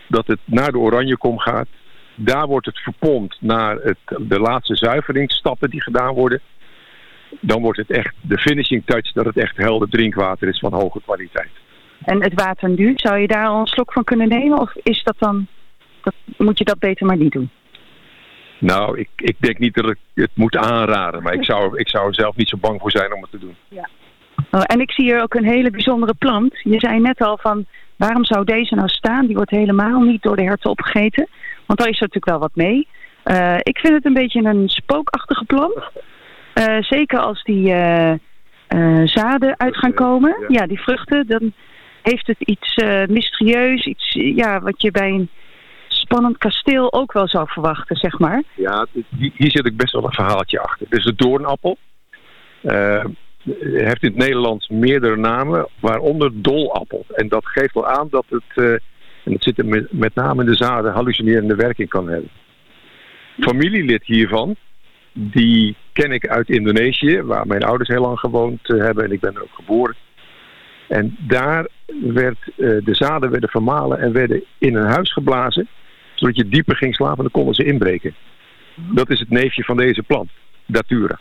Dat het naar de Oranjekom gaat. Daar wordt het verpompt naar het, de laatste zuiveringsstappen die gedaan worden. Dan wordt het echt de finishing touch dat het echt helder drinkwater is van hoge kwaliteit. En het water nu, zou je daar al een slok van kunnen nemen? Of is dat dan, dat, moet je dat beter maar niet doen? Nou, ik, ik denk niet dat ik het moet aanraden, maar ik zou, ik zou er zelf niet zo bang voor zijn om het te doen. Oh, en ik zie hier ook een hele bijzondere plant. Je zei net al van, waarom zou deze nou staan? Die wordt helemaal niet door de herten opgegeten. Want daar is er natuurlijk wel wat mee. Eh, ik vind het een beetje een spookachtige plant. Eh, zeker als die eh, eh, zaden uit gaan komen. Ja, die vruchten. Dan heeft het iets mysterieus. Iets ja, wat je bij een spannend kasteel ook wel zou verwachten, zeg maar. Ja, hier, zit ik best wel een verhaaltje achter. Dus de doornappel heeft in het Nederlands meerdere namen, waaronder dolappel. En dat geeft wel aan dat het, en het zit er met, met name in de zaden, hallucinerende werking kan hebben. Familielid hiervan, die ken ik uit Indonesië, waar mijn ouders heel lang gewoond eh, hebben en ik ben er ook geboren. En daar werd, eh, de zaden werden vermalen en werden in een huis geblazen, zodat je dieper ging slapen en dan konden ze inbreken. Dat is het neefje van deze plant, Datura.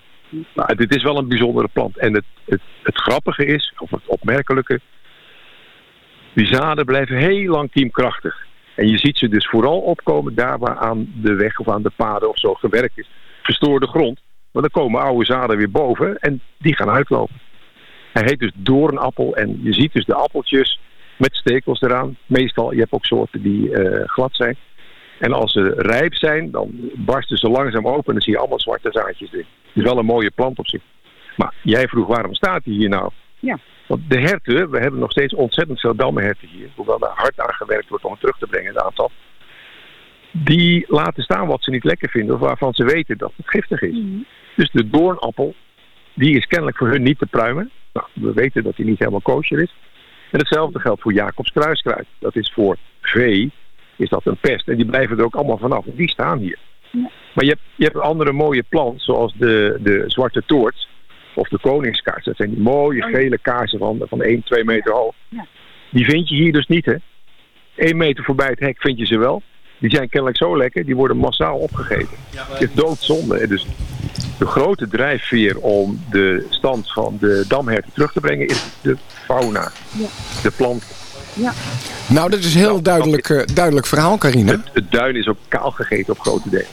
Nou, dit is wel een bijzondere plant. En het, het, het grappige is, of het opmerkelijke, die zaden blijven heel lang kiemkrachtig. En je ziet ze dus vooral opkomen daar waar aan de weg of aan de paden of zo gewerkt is. Verstoorde grond. Maar dan komen oude zaden weer boven en die gaan uitlopen. Hij heet dus doornappel en je ziet dus de appeltjes met stekels eraan. Meestal, je hebt ook soorten die eh, glad zijn. En als ze rijp zijn, dan barsten ze langzaam open en dan zie je allemaal zwarte zaadjes erin. Het is wel een mooie plant op zich. Maar jij vroeg waarom staat hij hier nou? Ja. Want de herten, we hebben nog steeds ontzettend veel dammenherten hier. Hoewel daar hard aan gewerkt wordt om het terug te brengen, het aantal. Die laten staan wat ze niet lekker vinden of waarvan ze weten dat het giftig is. Dus de doornappel, die is kennelijk voor hun niet te pruimen. Nou, we weten dat die niet helemaal kosher is. En hetzelfde geldt voor Jacobs kruiskruid. Dat is voor vee, is dat een pest. En die blijven er ook allemaal vanaf. Die staan hier. Maar je hebt, je hebt een andere mooie plant, zoals de, de zwarte toort of de koningskaars. Dat zijn die mooie gele kaarsen van, van 1, 2 meter hoog. Die vind je hier dus niet, hè? 1 meter voorbij het hek vind je ze wel. Die zijn kennelijk zo lekker, die worden massaal opgegeten. Het is doodzonde. hè. Dus de grote drijfveer om de stand van de damherten terug te brengen is de fauna, de plant. Ja. Nou, dat is een heel duidelijk, eh, duidelijk verhaal, Carina. Het duin is ook kaal gegeten op grote delen.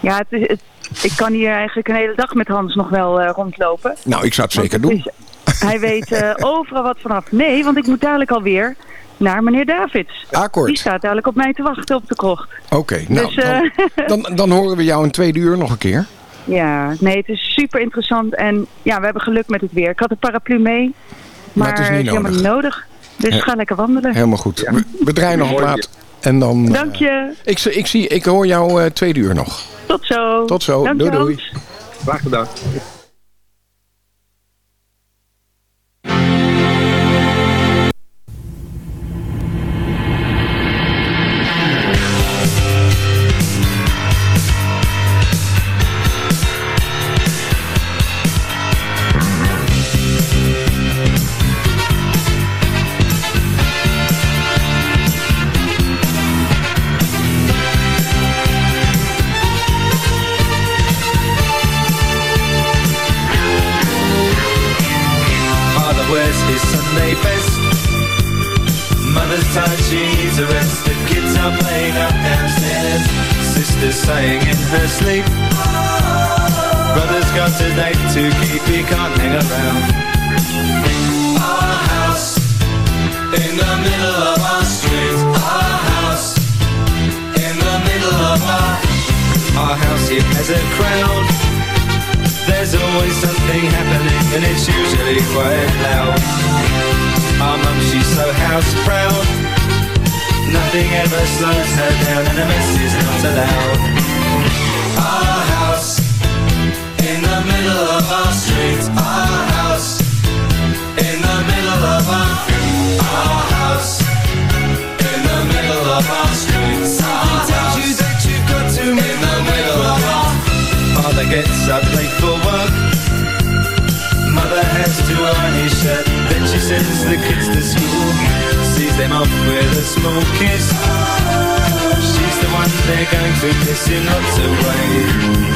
Ja, het is, het- ik kan hier eigenlijk een hele dag met Hans nog wel eh, rondlopen. Nou, ik zou het zeker doen. is- hij weet eh, overal wat vanaf. Nee, want ik moet dadelijk alweer naar meneer Davids. Akkoord. Die staat dadelijk op mij te wachten op de krocht. Oké, nou, Dus, eh, dan, dan, dan horen we jou in tweede uur nog een keer. Ja, nee, het is super interessant. En ja, we hebben geluk met het weer. Ik had een paraplu mee, maar, het is niet helemaal nodig. niet nodig. Dus Ja. ga lekker wandelen. Helemaal goed. We, we draaien nog een plaat. En dan... eh, Dank je. ik, zie- ik, zie, ik hoor jou eh, tweede uur nog. Tot zo. Tot zo. Dank doei doei. Graag gedaan. They're going to miss in lots of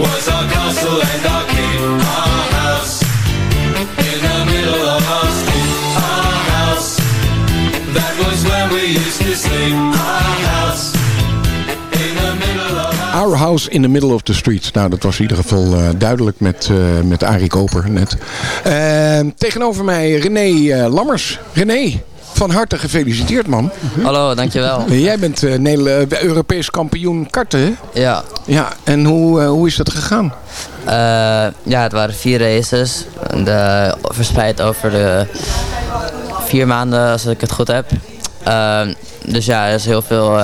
was our castle and our king. Our house in the middle of our street. Our house that was where we used to sleep. Our house our House in the Middle of the Street. Nou, dat was in ieder geval eh, duidelijk met, eh met Arie Koper net. Eh, tegenover mij René Lammers. René, van harte gefeliciteerd man. Hallo, dankjewel. Jij bent eh, Europees kampioen karten, hè? Ja. Ja, en hoe, eh, hoe is dat gegaan? Ja, het waren vier races. De, verspreid over de vier maanden, als ik het goed heb. Ehm, dus ja, er is heel veel,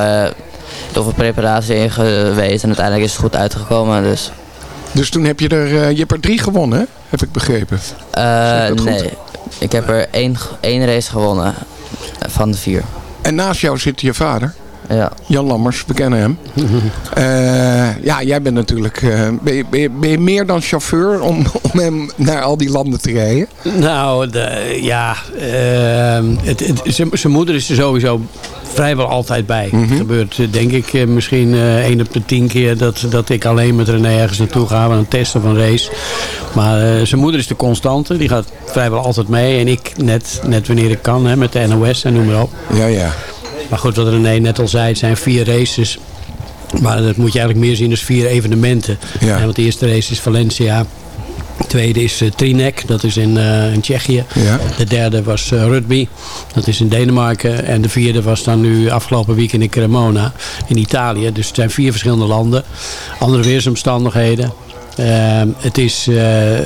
heel veel preparatie in geweest. En uiteindelijk is het goed uitgekomen. Dus Dus toen heb je er, je hebt er drie gewonnen, heb ik begrepen. Ik nee, ik heb er één, één race gewonnen van de vier. En naast jou zit je vader. Ja. Jan Lammers, we kennen hem. Eh, ja, jij bent natuurlijk... eh, ben, je, ben, je, ben je meer dan chauffeur om, om hem naar al die landen te rijden? Nou, de, ja, ehm, het, het, zijn- moeder is er sowieso vrijwel altijd bij. Mhm. Het gebeurt eh, denk ik misschien eh één op de tien keer dat, dat ik alleen met René ergens naartoe ga aan een test of een race. Maar eh, zijn moeder is de constante, die gaat vrijwel altijd mee. En ik net, net wanneer ik kan, hè, met de NOS en noem maar op. Ja, ja. Maar goed, wat René net al zei, het zijn vier races. Maar dat moet je eigenlijk meer zien als vier evenementen. Ja. Want de eerste race is Valencia. De tweede is eh, Trinek, dat is in, eh, in Tsjechië. Ja. De derde was eh, Rugby, dat is in Denemarken. En de vierde was dan nu afgelopen weekend in Cremona, in Italië. Dus het zijn vier verschillende landen. Andere weersomstandigheden. Ehm, het, is, eh,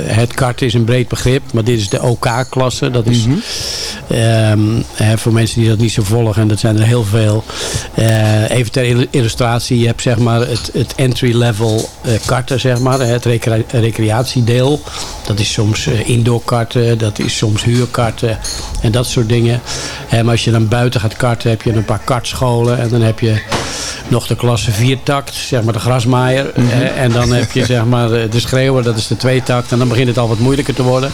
het kart is een breed begrip, maar dit is de OK-klasse. Dat is ehm, hè, voor mensen die dat niet zo volgen, en dat zijn er heel veel. Eh, even ter il- illustratie, je hebt zeg maar het, het entry-level eh, karten, zeg maar, het recre- recreatiedeel. Dat is soms eh, indoorkarten, dat is soms huurkarten en dat soort dingen. Maar als je dan buiten gaat karten, heb je een paar kartscholen en dan heb je nog de klasse viertakt, zeg maar de grasmaaier. Eh, en dan heb je zeg maar de schreeuwer, dat is de tweetakt. En dan begint het al wat moeilijker te worden.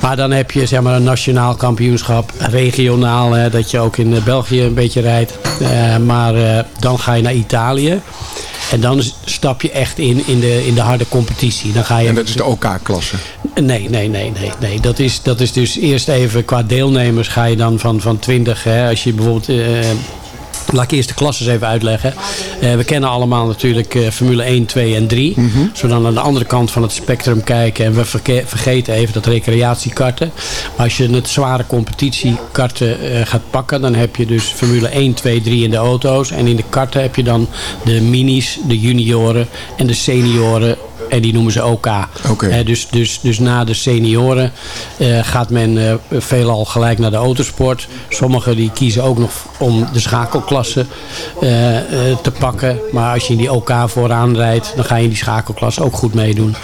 Maar dan heb je zeg maar een nationaal kampioenschap, regionaal, hè, dat je ook in eh, België een beetje rijdt. Eh, maar eh, dan ga je naar Italië. En dan stap je echt in, in, de, in de harde competitie. Dan ga je En dat is de OK-klasse. Nee, nee, nee, nee. nee. Dat, is, dat is dus eerst even qua deelnemers ga je dan van, van 20. Hè, als je bijvoorbeeld. eh, Laat ik eerst de klasses even uitleggen. Eh, we kennen allemaal natuurlijk eh, Formule 1, 2 en 3. Als we dan aan de andere kant van het spectrum kijken... en we verge- vergeten even dat recreatiekarten. Maar als je het zware competitiekarten eh, gaat pakken... dan heb je dus Formule 1, 2, 3 in de auto's. En in de karten heb je dan de minis, de junioren en de senioren... En die noemen ze OK. Eh, dus, dus, dus na de senioren eh, gaat men eh, veelal gelijk naar de autosport. Sommigen die kiezen ook nog om de schakelklasse eh, te pakken. Maar als je in die OK vooraan rijdt, dan ga je in die schakelklasse ook goed meedoen.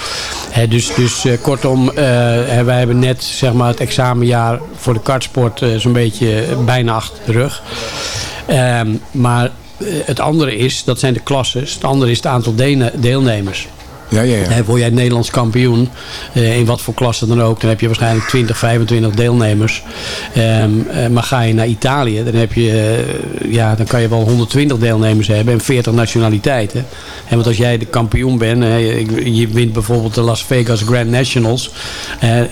Dus dus kortom, wij hebben net zeg maar, het examenjaar voor de kartsport zo'n beetje bijna achter de rug. Ehm, maar het andere is, dat zijn de klasses. Het andere is het aantal deelnemers. Ja, ja, ja. Word jij Nederlands kampioen, eh, in wat voor klasse dan ook, dan heb je waarschijnlijk 20, 25 deelnemers. Ehm, eh, maar ga je naar Italië, dan, heb je, eh, ja, dan kan je wel 120 deelnemers hebben en 40 nationaliteiten. En want als jij de kampioen bent, je, wint bijvoorbeeld de Las Vegas Grand Nationals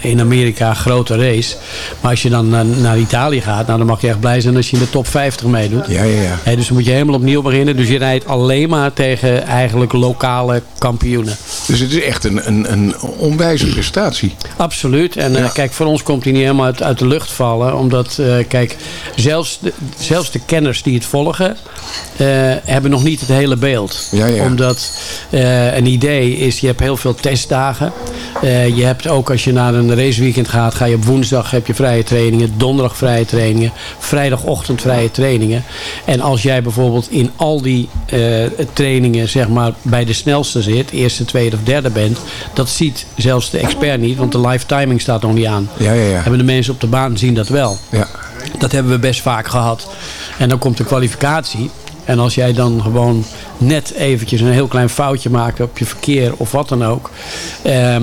in Amerika, grote race. Maar als je dan naar, Italië gaat, nou, dan mag je echt blij zijn als je in de top 50 meedoet. Ja, ja, ja. Dus dan moet je helemaal opnieuw beginnen. Dus je rijdt alleen maar tegen eigenlijk lokale kampioenen. Dus het is echt een, een, een onwijze prestatie. Absoluut. En eh, kijk, voor ons komt hij niet helemaal uit, uit de lucht vallen. Omdat, eh, kijk, zelfs de, zelfs de kenners die het volgen... eh, hebben nog niet het hele beeld. Ja, ja. Omdat een idee is, je hebt heel veel testdagen. Je hebt ook als je naar een raceweekend gaat... ga je op woensdag heb je vrije trainingen. Donderdag vrije trainingen. Vrijdagochtend vrije trainingen. En als jij bijvoorbeeld in al die trainingen... zeg maar bij de snelste zit... eerste, tweede of derde bent... dat ziet zelfs de expert niet. Want de live timing staat nog niet aan. Ja, ja, ja. Hebben de mensen op de baan zien dat wel. Ja. Dat hebben we best vaak gehad. En dan komt de kwalificatie. En als jij dan gewoon net eventjes een heel klein foutje maakt op je verkeer of wat dan ook. ehm,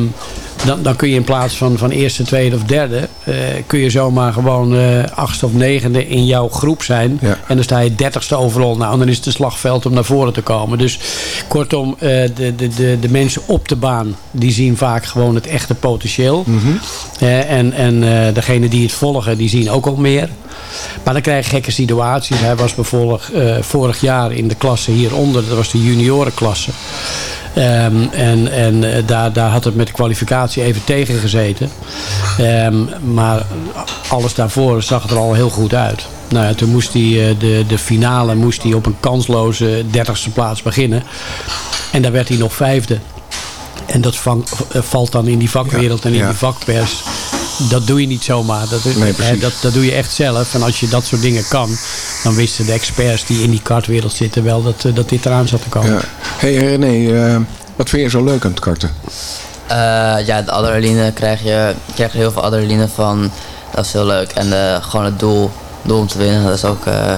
dan, dan kun je in plaats van, van eerste, tweede of derde... eh, kun je zomaar gewoon eh, achtste of negende in jouw groep zijn. Ja. En dan sta je dertigste overal. Nou, en dan is het een slagveld om naar voren te komen. Dus kortom, eh, de, de, de, de mensen op de baan... die zien vaak gewoon het echte potentieel. Eh, en en degene die het volgen, die zien ook al meer. Maar dan krijg je gekke situaties. Hij was bijvoorbeeld vorig jaar in de klasse hieronder. Dat was de juniorenklasse. Ehm, en en eh, daar, daar had het met de kwalificatie even tegen gezeten. Ehm, maar alles daarvoor zag er al heel goed uit. Nou ja, toen moest hij eh, de, de finale moest hij op een kansloze dertigste plaats beginnen. En daar werd hij nog vijfde. En dat vang- eh, valt dan in die vakwereld en in ja. die vakpers. Dat doe je niet zomaar. Dat, is, Nee, hè, precies. dat, dat doe je echt zelf. En als je dat soort dingen kan, dan wisten de experts die in die kartwereld zitten wel dat, eh, dat dit eraan zat te komen. Ja. hey René, eh, Wat vind je zo leuk aan het karten? Eh, ja, de adrenaline krijg je, je krijgt er heel veel adrenaline van. Dat is heel leuk. En eh, gewoon het doel, doel om te winnen, dat is ook eh,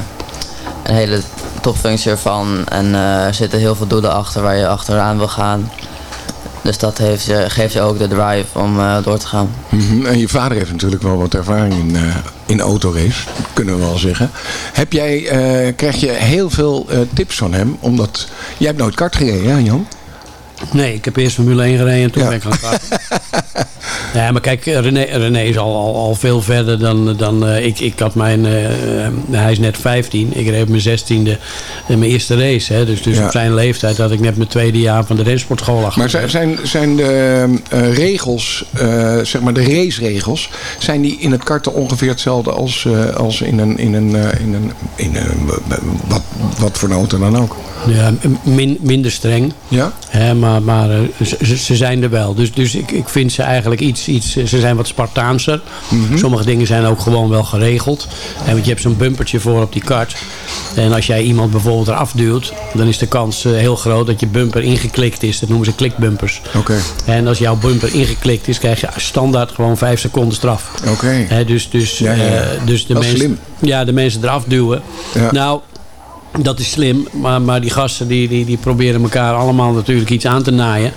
een hele topfunctie ervan. En eh, er zitten heel veel doelen achter waar je achteraan wil gaan. Dus dat heeft je, geeft je ook de drive om eh, door te gaan. Mhm, En je vader heeft natuurlijk wel wat ervaring in, eh, in autorace, kunnen we wel zeggen. Heb jij, eh, krijg je heel veel eh, tips van hem? Omdat jij hebt nooit kart gereden, hè Jan? Nee, ik heb eerst Formule 1 gereden en toen ben ik gaan karten. Ja, maar kijk, René, René is al, al, al veel verder dan, dan eh, ik. Ik had mijn, eh, eh, hij is net 15. Ik reed op mijn 16e eh, mijn eerste race. Hè. Dus, dus Ja. op zijn leeftijd had ik net mijn tweede jaar van de rensportschool achter. Maar zijn, zijn, de regels, zeg maar de raceregels, zijn die in het karten ongeveer hetzelfde als, als in een, in een, in een, in een wat, wat voor auto dan ook? Ja, min, minder streng. Ja? Hè, maar maar ze, ze zijn er wel. Dus, dus ik, ik vind ze eigenlijk iets, iets... Ze zijn wat Spartaanser. Sommige dingen zijn ook gewoon wel geregeld. En want je hebt zo'n bumpertje voor op die kart. En als jij iemand bijvoorbeeld eraf duwt... dan is de kans eh, heel groot dat je bumper ingeklikt is. Dat noemen ze klikbumpers. Oké. En als jouw bumper ingeklikt is... krijg je standaard gewoon 5 seconden straf. Oké. Dus, dus, Ja, ja, ja. eh, dus de mensen. Ja, de mensen eraf duwen. Ja. Nou, dat is slim, maar, maar die gasten die, die, die proberen elkaar allemaal natuurlijk iets aan te naaien.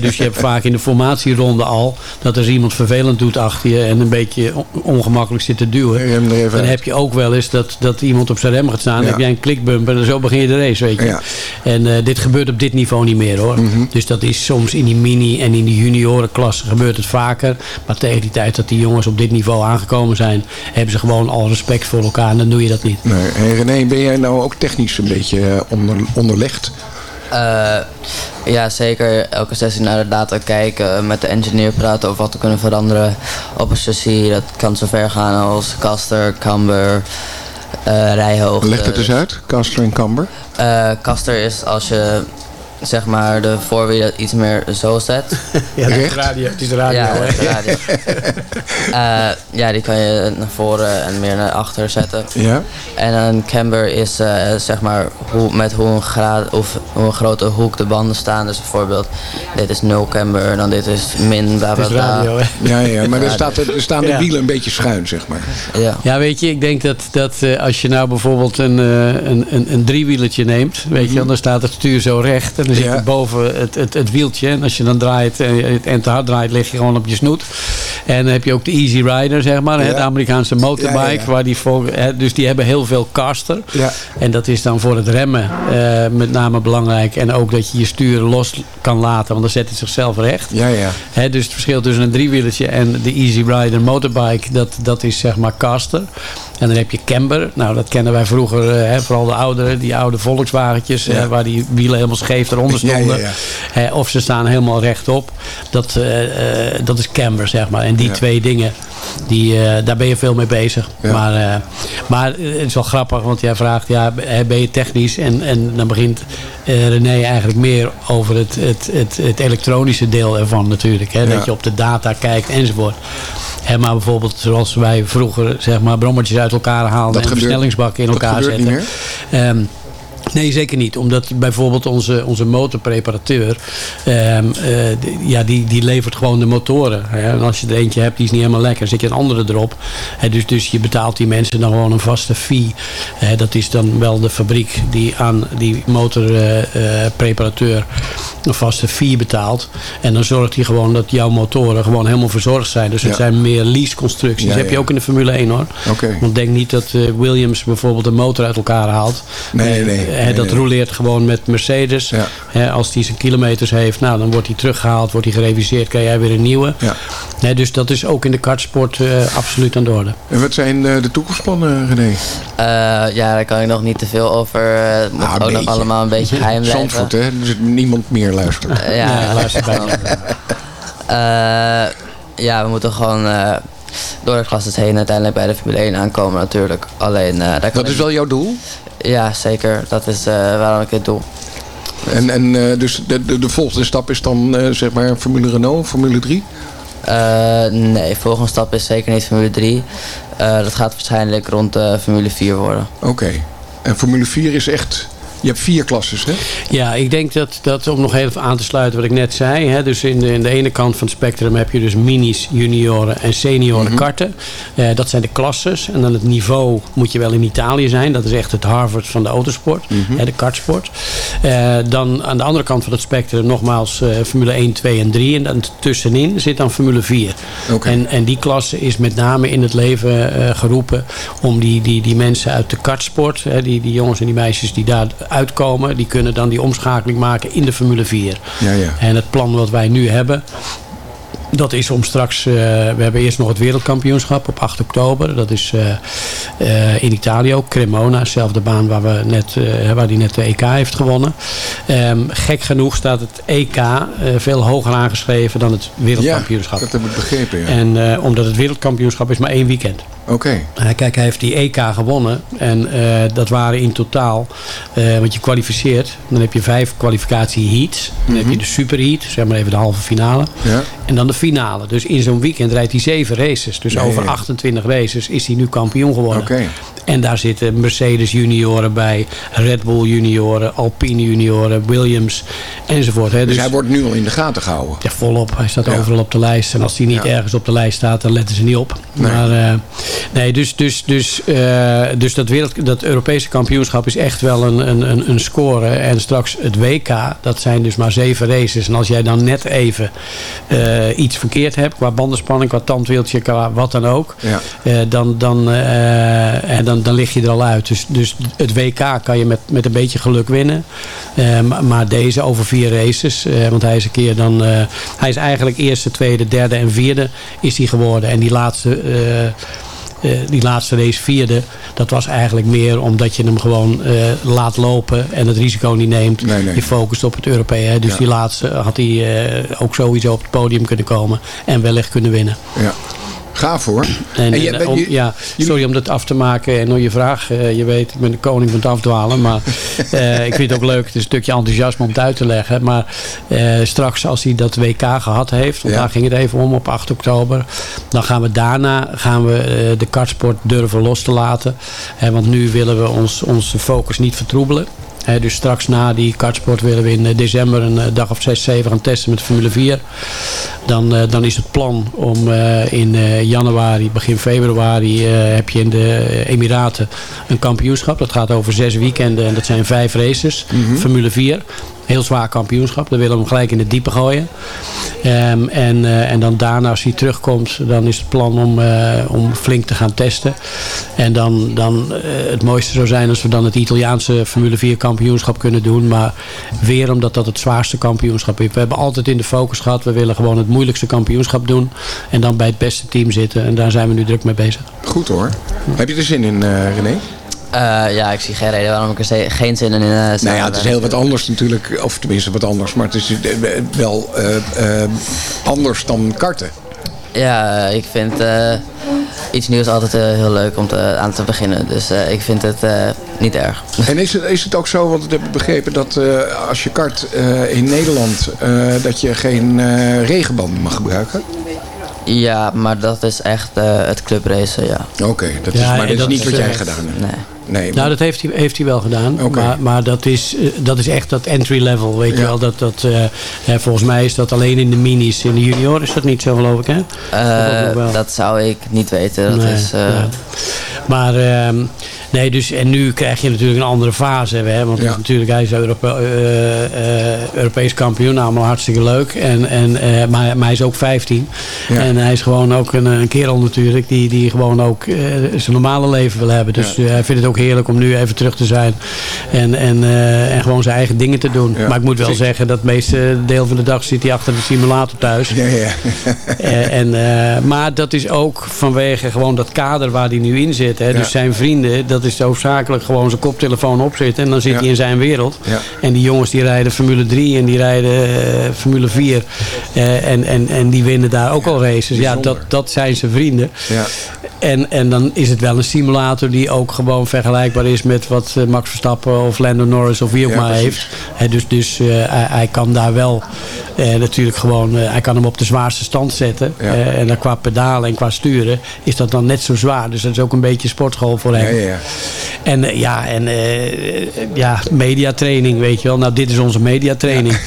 Dus je hebt vaak in de formatieronde al dat er iemand vervelend doet achter je en een beetje on- ongemakkelijk zit te duwen. Dan heb je ook wel eens dat, dat iemand op zijn rem gaat staan. Dan Ja. heb jij een klikbumper en zo begin je de race, weet je. Ja. En eh, dit gebeurt op dit niveau niet meer hoor. Mhm. Dus dat is soms in die mini en in die juniorenklasse gebeurt het vaker. Maar tegen die tijd dat die jongens op dit niveau aangekomen zijn, hebben ze gewoon al respect voor elkaar en dan doe je dat niet. Nee. Hey, René, ben jij nou ook technisch een beetje eh, onder, onderlegd? Eh, ja, zeker. Elke sessie naar de data kijken, met de engineer praten over wat we kunnen veranderen op een sessie. Dat kan zo ver gaan als caster, camber, eh rijhoogte. Leg het eens uit, Caster en Camber. Eh, caster is als je zeg maar de voorwielen iets meer zo zet. Ja, het is radio. Het is radio, ja, hè? het is radio. Eh, ja, die kan je naar voren en meer naar achter zetten. Ja. En een camber is eh, zeg maar hoe, met hoe een, graad, of hoe een grote hoek de banden staan. Dus bijvoorbeeld, dit is 0 camber, dan dit is min, bla bla Het is bla. radio, hè? Ja, ja, maar er, staat, er staan de Ja. wielen een beetje schuin, zeg maar. Ja. Ja, weet je, ik denk dat, dat eh, als je nou bijvoorbeeld een, eh, een, een, een driewielertje neemt, weet je, wel, dan staat het stuur zo recht en dan zit er boven het, het, het wieltje. En als je dan draait eh, en te hard draait, lig je gewoon op je snoet. En dan heb je ook de Easy Rider, zeg maar, de Amerikaanse motorbike, waar die voor, hè, dus die hebben heel veel caster. Ja. En dat is dan voor het remmen eh, met name belangrijk. En ook dat je je stuur los kan laten, want dan zet het zichzelf recht. Ja, ja. Hè, dus het verschil tussen een driewielertje en de Easy Rider motorbike, dat, dat is zeg maar caster. En dan heb je camber. Nou, dat kennen wij vroeger, eh, hè, vooral de ouderen, die oude Volkswagentjes, Ja. hè, waar die wielen helemaal scheef eronder ja, stonden. ja. Of ze staan helemaal rechtop. Dat, eh, eh, dat is camber, zeg maar. En die twee dingen, die, daar ben je veel mee bezig. Maar, maar het is wel grappig, want jij vraagt, ja, ben je technisch? En, en dan begint René eigenlijk meer over het, het, het, het elektronische deel ervan natuurlijk. Hè? Dat je op de data kijkt enzovoort. Hè, maar bijvoorbeeld zoals wij vroeger zeg maar, brommetjes uit elkaar haalden Dat en gebeurt- versnellingsbakken in elkaar zetten. niet meer? Ehm, Nee, zeker niet. Omdat bijvoorbeeld onze, onze motorpreparateur, ehm, eh, ja, die, die levert gewoon de motoren. Hè. En als je er eentje hebt, die is niet helemaal lekker, zet je een andere erop. Hè, dus, dus je betaalt die mensen dan gewoon een vaste fee. Hè, dat is dan wel de fabriek die aan die motorpreparateur een vaste fee betaalt. En dan zorgt hij gewoon dat jouw motoren gewoon helemaal verzorgd zijn. Dus het Ja. zijn meer lease-constructies. Ja, heb je ja. ook in de Formule 1 hoor. Oké. Want denk niet dat eh, Williams bijvoorbeeld een motor uit elkaar haalt. Nee, Eh, nee, eh, nee, dat roleert gewoon met Mercedes. Ja. Hè, als die zijn kilometers heeft, nou, dan wordt hij teruggehaald, wordt hij gereviseerd, krijg jij weer een nieuwe. Ja. Hè, dus dat is ook in de kartsport eh, absoluut aan de orde. En wat zijn eh, de toekomstplannen, René? Eh, ja, daar kan ik nog niet te veel over. eh, Het moet Nou, een ook nog beetje. allemaal een beetje geheim blijven. Zandvoort, hè? Dus niemand meer luistert. Eh, ja, Nee, luister bijna Eh, ja, we moeten gewoon eh, door de klasses heen uiteindelijk bij de Formule 1 aankomen natuurlijk. Alleen, eh, daar kan Dat ik- is wel jouw doel? Ja, zeker. Dat is eh, waarom ik het doe. En, en eh, dus de, de, de volgende stap is dan eh, zeg maar Formule Renault, Formule 3? Eh, nee, volgende stap is zeker niet Formule 3. Eh, dat gaat waarschijnlijk rond de Formule 4 worden. Oké. En Formule 4 is echt Je hebt vier klasses, hè? Ja, ik denk dat, dat om nog even aan te sluiten wat ik net zei. Hè, dus in de, in de ene kant van het spectrum heb je dus minis, junioren en senioren karten. Eh, dat zijn de klasses. En dan het niveau moet je wel in Italië zijn. Dat is echt het Harvard van de autosport, hè, de kartsport. Eh, dan aan de andere kant van het spectrum nogmaals eh, Formule 1, 2 en 3. En dan tussenin zit dan Formule 4. En, en die klasse is met name in het leven eh, geroepen om die, die, die mensen uit de kartsport, hè, die, die jongens en die meisjes die daar uitkomen, die kunnen dan die omschakeling maken in de Formule 4. Ja, ja. En het plan wat wij nu hebben, dat is om straks, eh, we hebben eerst nog het wereldkampioenschap op 8 oktober. Dat is eh, eh, in Italië ook, Cremona, dezelfde baan waar, we net, waar die net de EK heeft gewonnen. Ehm, gek genoeg staat het EK veel hoger aangeschreven dan het wereldkampioenschap. dat heb ik begrepen, ja. En omdat het wereldkampioenschap is maar één weekend. Oké. Kijk, hij heeft die EK gewonnen. En dat waren in totaal, want je kwalificeert. Dan heb je vijf kwalificatie heats. Dan heb je de superheat, zeg maar even de halve finale. Ja. En dan de finale. Dus in zo'n weekend rijdt hij zeven races. Dus over ja, ja. 28 races is hij nu kampioen geworden. En daar zitten Mercedes junioren bij, Red Bull junioren, Alpine junioren, Williams enzovoort. Hè. Dus hij wordt nu al in de gaten gehouden. Ja, volop. Hij staat Ja. overal op de lijst. En als hij niet ergens op de lijst staat, dan letten ze niet op. Nee. Maar eh, nee, dus, dus, dus, eh, dus dat, wereld, dat Europese kampioenschap is echt wel een, een, een, score. En straks het WK, dat zijn dus maar zeven races. En als jij dan net even eh, iets verkeerd hebt, qua bandenspanning, qua tandwieltje, qua wat dan ook. Ja. dan, dan, en dan, dan lig je er al uit. Dus, dus het WK kan je met, met een beetje geluk winnen. Eh, maar, maar deze over vier races. eh, want hij is een keer dan. eh, hij is eigenlijk eerste, tweede, derde en vierde is hij geworden. En die laatste. die laatste race vierde, dat was eigenlijk meer omdat je hem gewoon laat lopen en het risico niet neemt. Nee, nee. Je focust op het Europese. Dus Ja. die laatste had hij ook sowieso op het podium kunnen komen en wellicht kunnen winnen. Ja. Gaaf hoor. En, En je- en, om- je- ja, sorry om dat af te maken en om je vraag. eh, je weet, ik ben de koning van het afdwalen. Maar eh, ik vind het ook leuk. Het is een stukje enthousiasme om het uit te leggen. Maar eh, straks als hij dat WK gehad heeft. Want Ja. daar ging het even om op 8 oktober. Dan gaan we daarna gaan we, de kartsport durven los te laten. Want nu willen we ons, onze focus niet vertroebelen. Dus straks na die kartsport willen we in eh, december een eh, dag of 6, 7 gaan testen met Formule 4. Dan, eh, dan is het plan om in januari, begin februari, heb je in de Emiraten een kampioenschap. Dat gaat over zes weekenden en dat zijn vijf races. Formule 4. Heel zwaar kampioenschap. Dan willen we hem gelijk in het diepe gooien. Ehm, en, eh, en dan daarna, als hij terugkomt, dan is het plan om, eh, om flink te gaan testen. En dan, dan eh, het mooiste zou zijn als we dan het Italiaanse Formule 4 kampioenschap kunnen doen. Maar weer omdat dat het zwaarste kampioenschap is. We hebben altijd in de focus gehad, we willen gewoon het moeilijkste kampioenschap doen. En dan bij het beste team zitten. En daar zijn we nu druk mee bezig. Goed hoor. Heb je er zin in, René? Eh, ja, ik zie geen reden waarom ik er geen zin in heb. Nou ja, het is heel wat anders natuurlijk. Of tenminste wat anders. Maar het is eh, wel anders dan karten. Ja, ik vind eh, iets nieuws altijd heel leuk om te, aan te beginnen. Dus eh, ik vind het eh, niet erg. En is het, is het ook zo, want ik heb begrepen dat eh, als je kart eh, in Nederland, eh, dat je geen eh, regenbanden mag gebruiken? Ja, maar dat is echt eh, het clubracen, ja. Oké, dat is, Ja, maar dat is dat niet is, wat jij gedaan hebt. Nee. Nee, Nou, dat heeft hij, heeft hij wel gedaan. Maar, maar dat, is, eh, dat is echt dat entry level. Weet je wel. Dat, dat, eh, hè, volgens mij is dat alleen in de minis. In de junior is dat niet zo geloof ik hè? Eh, dat zou ik niet weten. Dat Nee, is, eh, ja. Maar ehm, nee, dus en nu krijg je natuurlijk een andere fase. Hè, want Ja. natuurlijk, hij is Europe, eh, eh, Europees kampioen, allemaal hartstikke leuk. En, en, eh, maar, maar hij is ook 15. Ja. En hij is gewoon ook een, een kerel natuurlijk, die, die gewoon ook eh, zijn normale leven wil hebben. Dus Ja. eh, hij vindt het ook heerlijk om nu even terug te zijn. En, en, eh, en gewoon zijn eigen dingen te doen. Maar ik moet wel zeggen, dat het meeste deel van de dag zit hij achter de simulator thuis. Ja, ja. Eh, en, eh, maar dat is ook vanwege gewoon dat kader waar hij nu in zit. Hè. Dus zijn vrienden, dat is hoofdzakelijk gewoon zijn koptelefoon opzetten. En dan zit hij in zijn wereld. En die jongens die rijden Formule 3 en die rijden Formule 4. eh, en, en, en die winnen daar ook al races. Ja, dat, dat zijn zijn vrienden. ja. En, en dan is het wel een simulator die ook gewoon vergelijkbaar is met wat eh, Max Verstappen of Lando Norris of wie ook Ja, maar precies. heeft. Dus dus eh, hij, hij kan daar wel natuurlijk gewoon, eh, hij kan hem op de zwaarste stand zetten. Ja. Eh, en dan qua pedalen en qua sturen is dat dan net zo zwaar. Dus dat is ook een beetje sportschool voor hem. Ja, ja, ja. En eh, ja, en eh, ja, mediatraining, weet je wel. Nou, dit is onze mediatraining.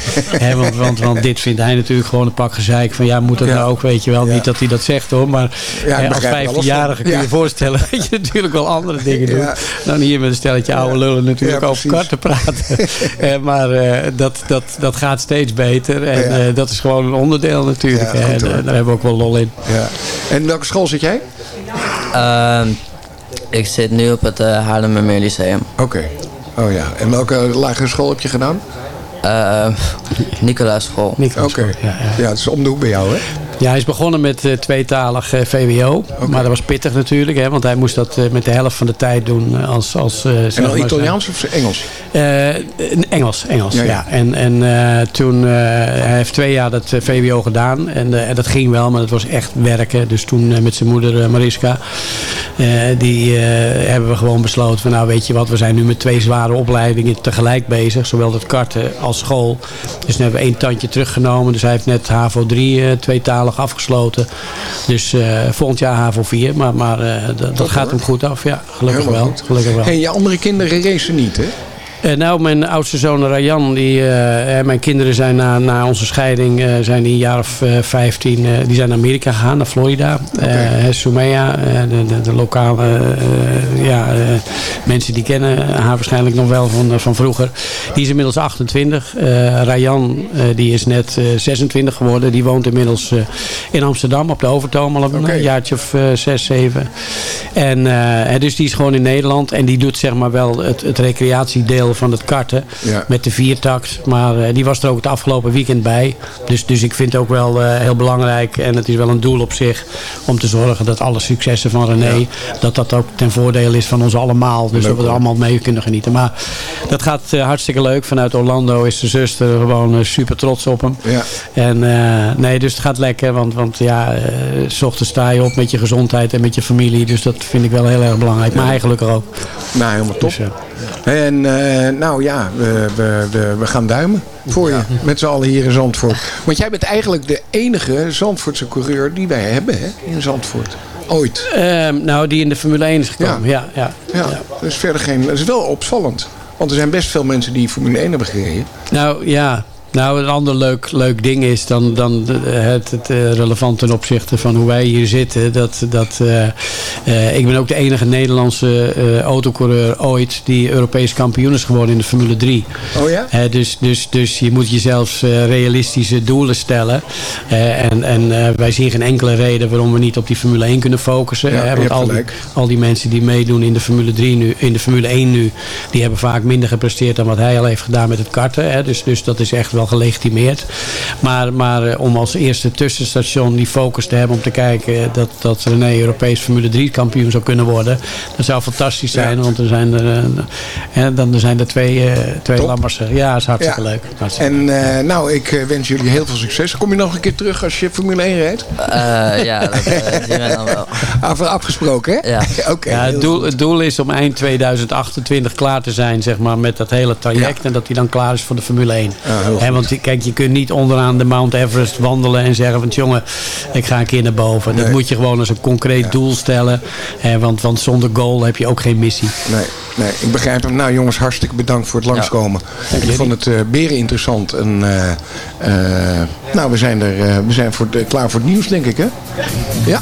Want, want, want dit vindt hij natuurlijk gewoon een pak gezeik. Van ja, moet dat nou ook, weet je wel. Niet dat hij dat zegt hoor. Maar eh, als begrijp er alles 15-jarige kun je je voorstellen dat je natuurlijk wel andere dingen doet. Dan hier met een stelletje oude lullen natuurlijk over karten praten. Eh, maar eh, dat, dat, dat gaat steeds beter. En Ja. eh, dat is gewoon een onderdeel natuurlijk. Ja, en, eh, daar hebben we ook wel lol in. Ja. En in welke school zit jij? Ehm, ik zit nu op het uh, Haarlemmermeer Lyceum. Oké. Oh ja. En welke lagere school heb je gedaan? Uh, Nicolaas School. Oké. Ja, het is om de hoek bij jou, hè? Ja, hij is begonnen met eh, tweetalig eh, VWO. Maar dat was pittig natuurlijk. Hè, want hij moest dat eh, met de helft van de tijd doen als... als En dan Italiaans of Engels? Engels, Engels, Ja, ja. ja. En, en toen, hij heeft twee jaar dat VWO gedaan. En, en dat ging wel, maar het was echt werken. Dus toen met zijn moeder Mariska, die hebben we gewoon besloten van nou weet je wat, we zijn nu met twee zware opleidingen tegelijk bezig. Zowel het karten als school. Dus nu hebben we één tandje teruggenomen. Dus hij heeft net HAVO 3 eh, afgesloten. Dus eh, volgend jaar HAVO 4. Maar, maar eh, dat, dat gaat hem goed af. Ja, gelukkig wel. goed. Gelukkig wel. En je andere kinderen racen niet, hè? Eh, nou, mijn oudste zoon Rayan, die, eh, eh, mijn kinderen zijn na, na onze scheiding, zijn die een jaar of eh, 15, eh, die zijn naar Amerika gegaan, naar Florida. Soumea, eh, de, de, de lokale ja, mensen die kennen haar waarschijnlijk nog wel van, van vroeger. Die is inmiddels 28. Eh Rayan, die is net eh, 26 geworden. Die woont inmiddels in Amsterdam op de Overtoom al een jaartje of eh, 6, 7. En dus die is gewoon in Nederland en die doet zeg maar wel het, het recreatiedeel van het karten Ja. met de viertakt. Maar eh, die was er ook het afgelopen weekend bij. Dus, dus ik vind het ook wel eh, heel belangrijk en het is wel een doel op zich om te zorgen dat alle successen van René, dat dat ook ten voordele is van ons allemaal. Dus dat we er allemaal mee kunnen genieten. Maar dat gaat eh, hartstikke leuk. Vanuit Orlando is de zuster gewoon super trots op hem. Ja. En nee, dus het gaat lekker. Want, want ja, s ochtends sta je op met je gezondheid en met je familie. Dus dat vind ik wel heel erg belangrijk. Maar hij gelukkig ook. Nou, helemaal top. Dus. En nou ja, we, we, we, we gaan duimen voor je. Met z'n allen hier in Zandvoort. Want jij bent eigenlijk de enige Zandvoortse coureur die wij hebben hè, in Zandvoort. Ooit. Ehm, nou, die in de Formule 1 is gekomen. Ja, ja. Ja, dat is verder geen... Dat is wel opvallend. Want er zijn best veel mensen die Formule 1 hebben gereden. Nou ja, nou een ander leuk, leuk ding is dan, dan het, het eh, relevant ten opzichte van hoe wij hier zitten. Dat, dat, eh, eh, ik ben ook de enige Nederlandse eh, autocoureur ooit die Europees kampioen is geworden in de Formule 3. Oh ja? Dus, dus, dus je moet jezelf realistische doelen stellen. En en wij zien geen enkele reden waarom we niet op die Formule 1 kunnen focussen. Ja, want al die, al die mensen die meedoen in de Formule 3 nu, in de Formule 1 nu, die hebben vaak minder gepresteerd dan wat hij al heeft gedaan met het karten. Hè. Dus, dus dat is echt wel gelegitimeerd. Maar, maar eh, om als eerste tussenstation die focus te hebben om te kijken dat, dat René Europees Formule 3 kampioen zou kunnen worden. Dat zou fantastisch zijn, want er zijn er, eh, hè, dan er zijn er twee, eh twee Top. Lammersen. Ja, dat is hartstikke Ja. leuk. Hartstikke En eh, nou, ik wens jullie heel veel succes. Kom je nog een keer terug als je Formule 1 rijdt? Eh, ja, dat zien we dan wel. Af, afgesproken, hè? Ja. Oké. ja, het, doel, het doel is om eind 2028 klaar te zijn zeg maar, met dat hele traject. En dat hij dan klaar is voor de Formule 1. Hè, want kijk, je kunt niet onderaan de Mount Everest wandelen en zeggen van jongen, ik ga een keer naar boven. Dat moet je gewoon als een concreet doel stellen. Hè, want, want zonder goal heb je ook geen missie. Nee, nee, ik begrijp hem. Nou jongens, hartstikke bedankt voor het langskomen. ik vond het eh beren interessant. En, eh, eh, nou, we zijn, er, we zijn voor klaar voor het nieuws, denk ik, hè? Ja.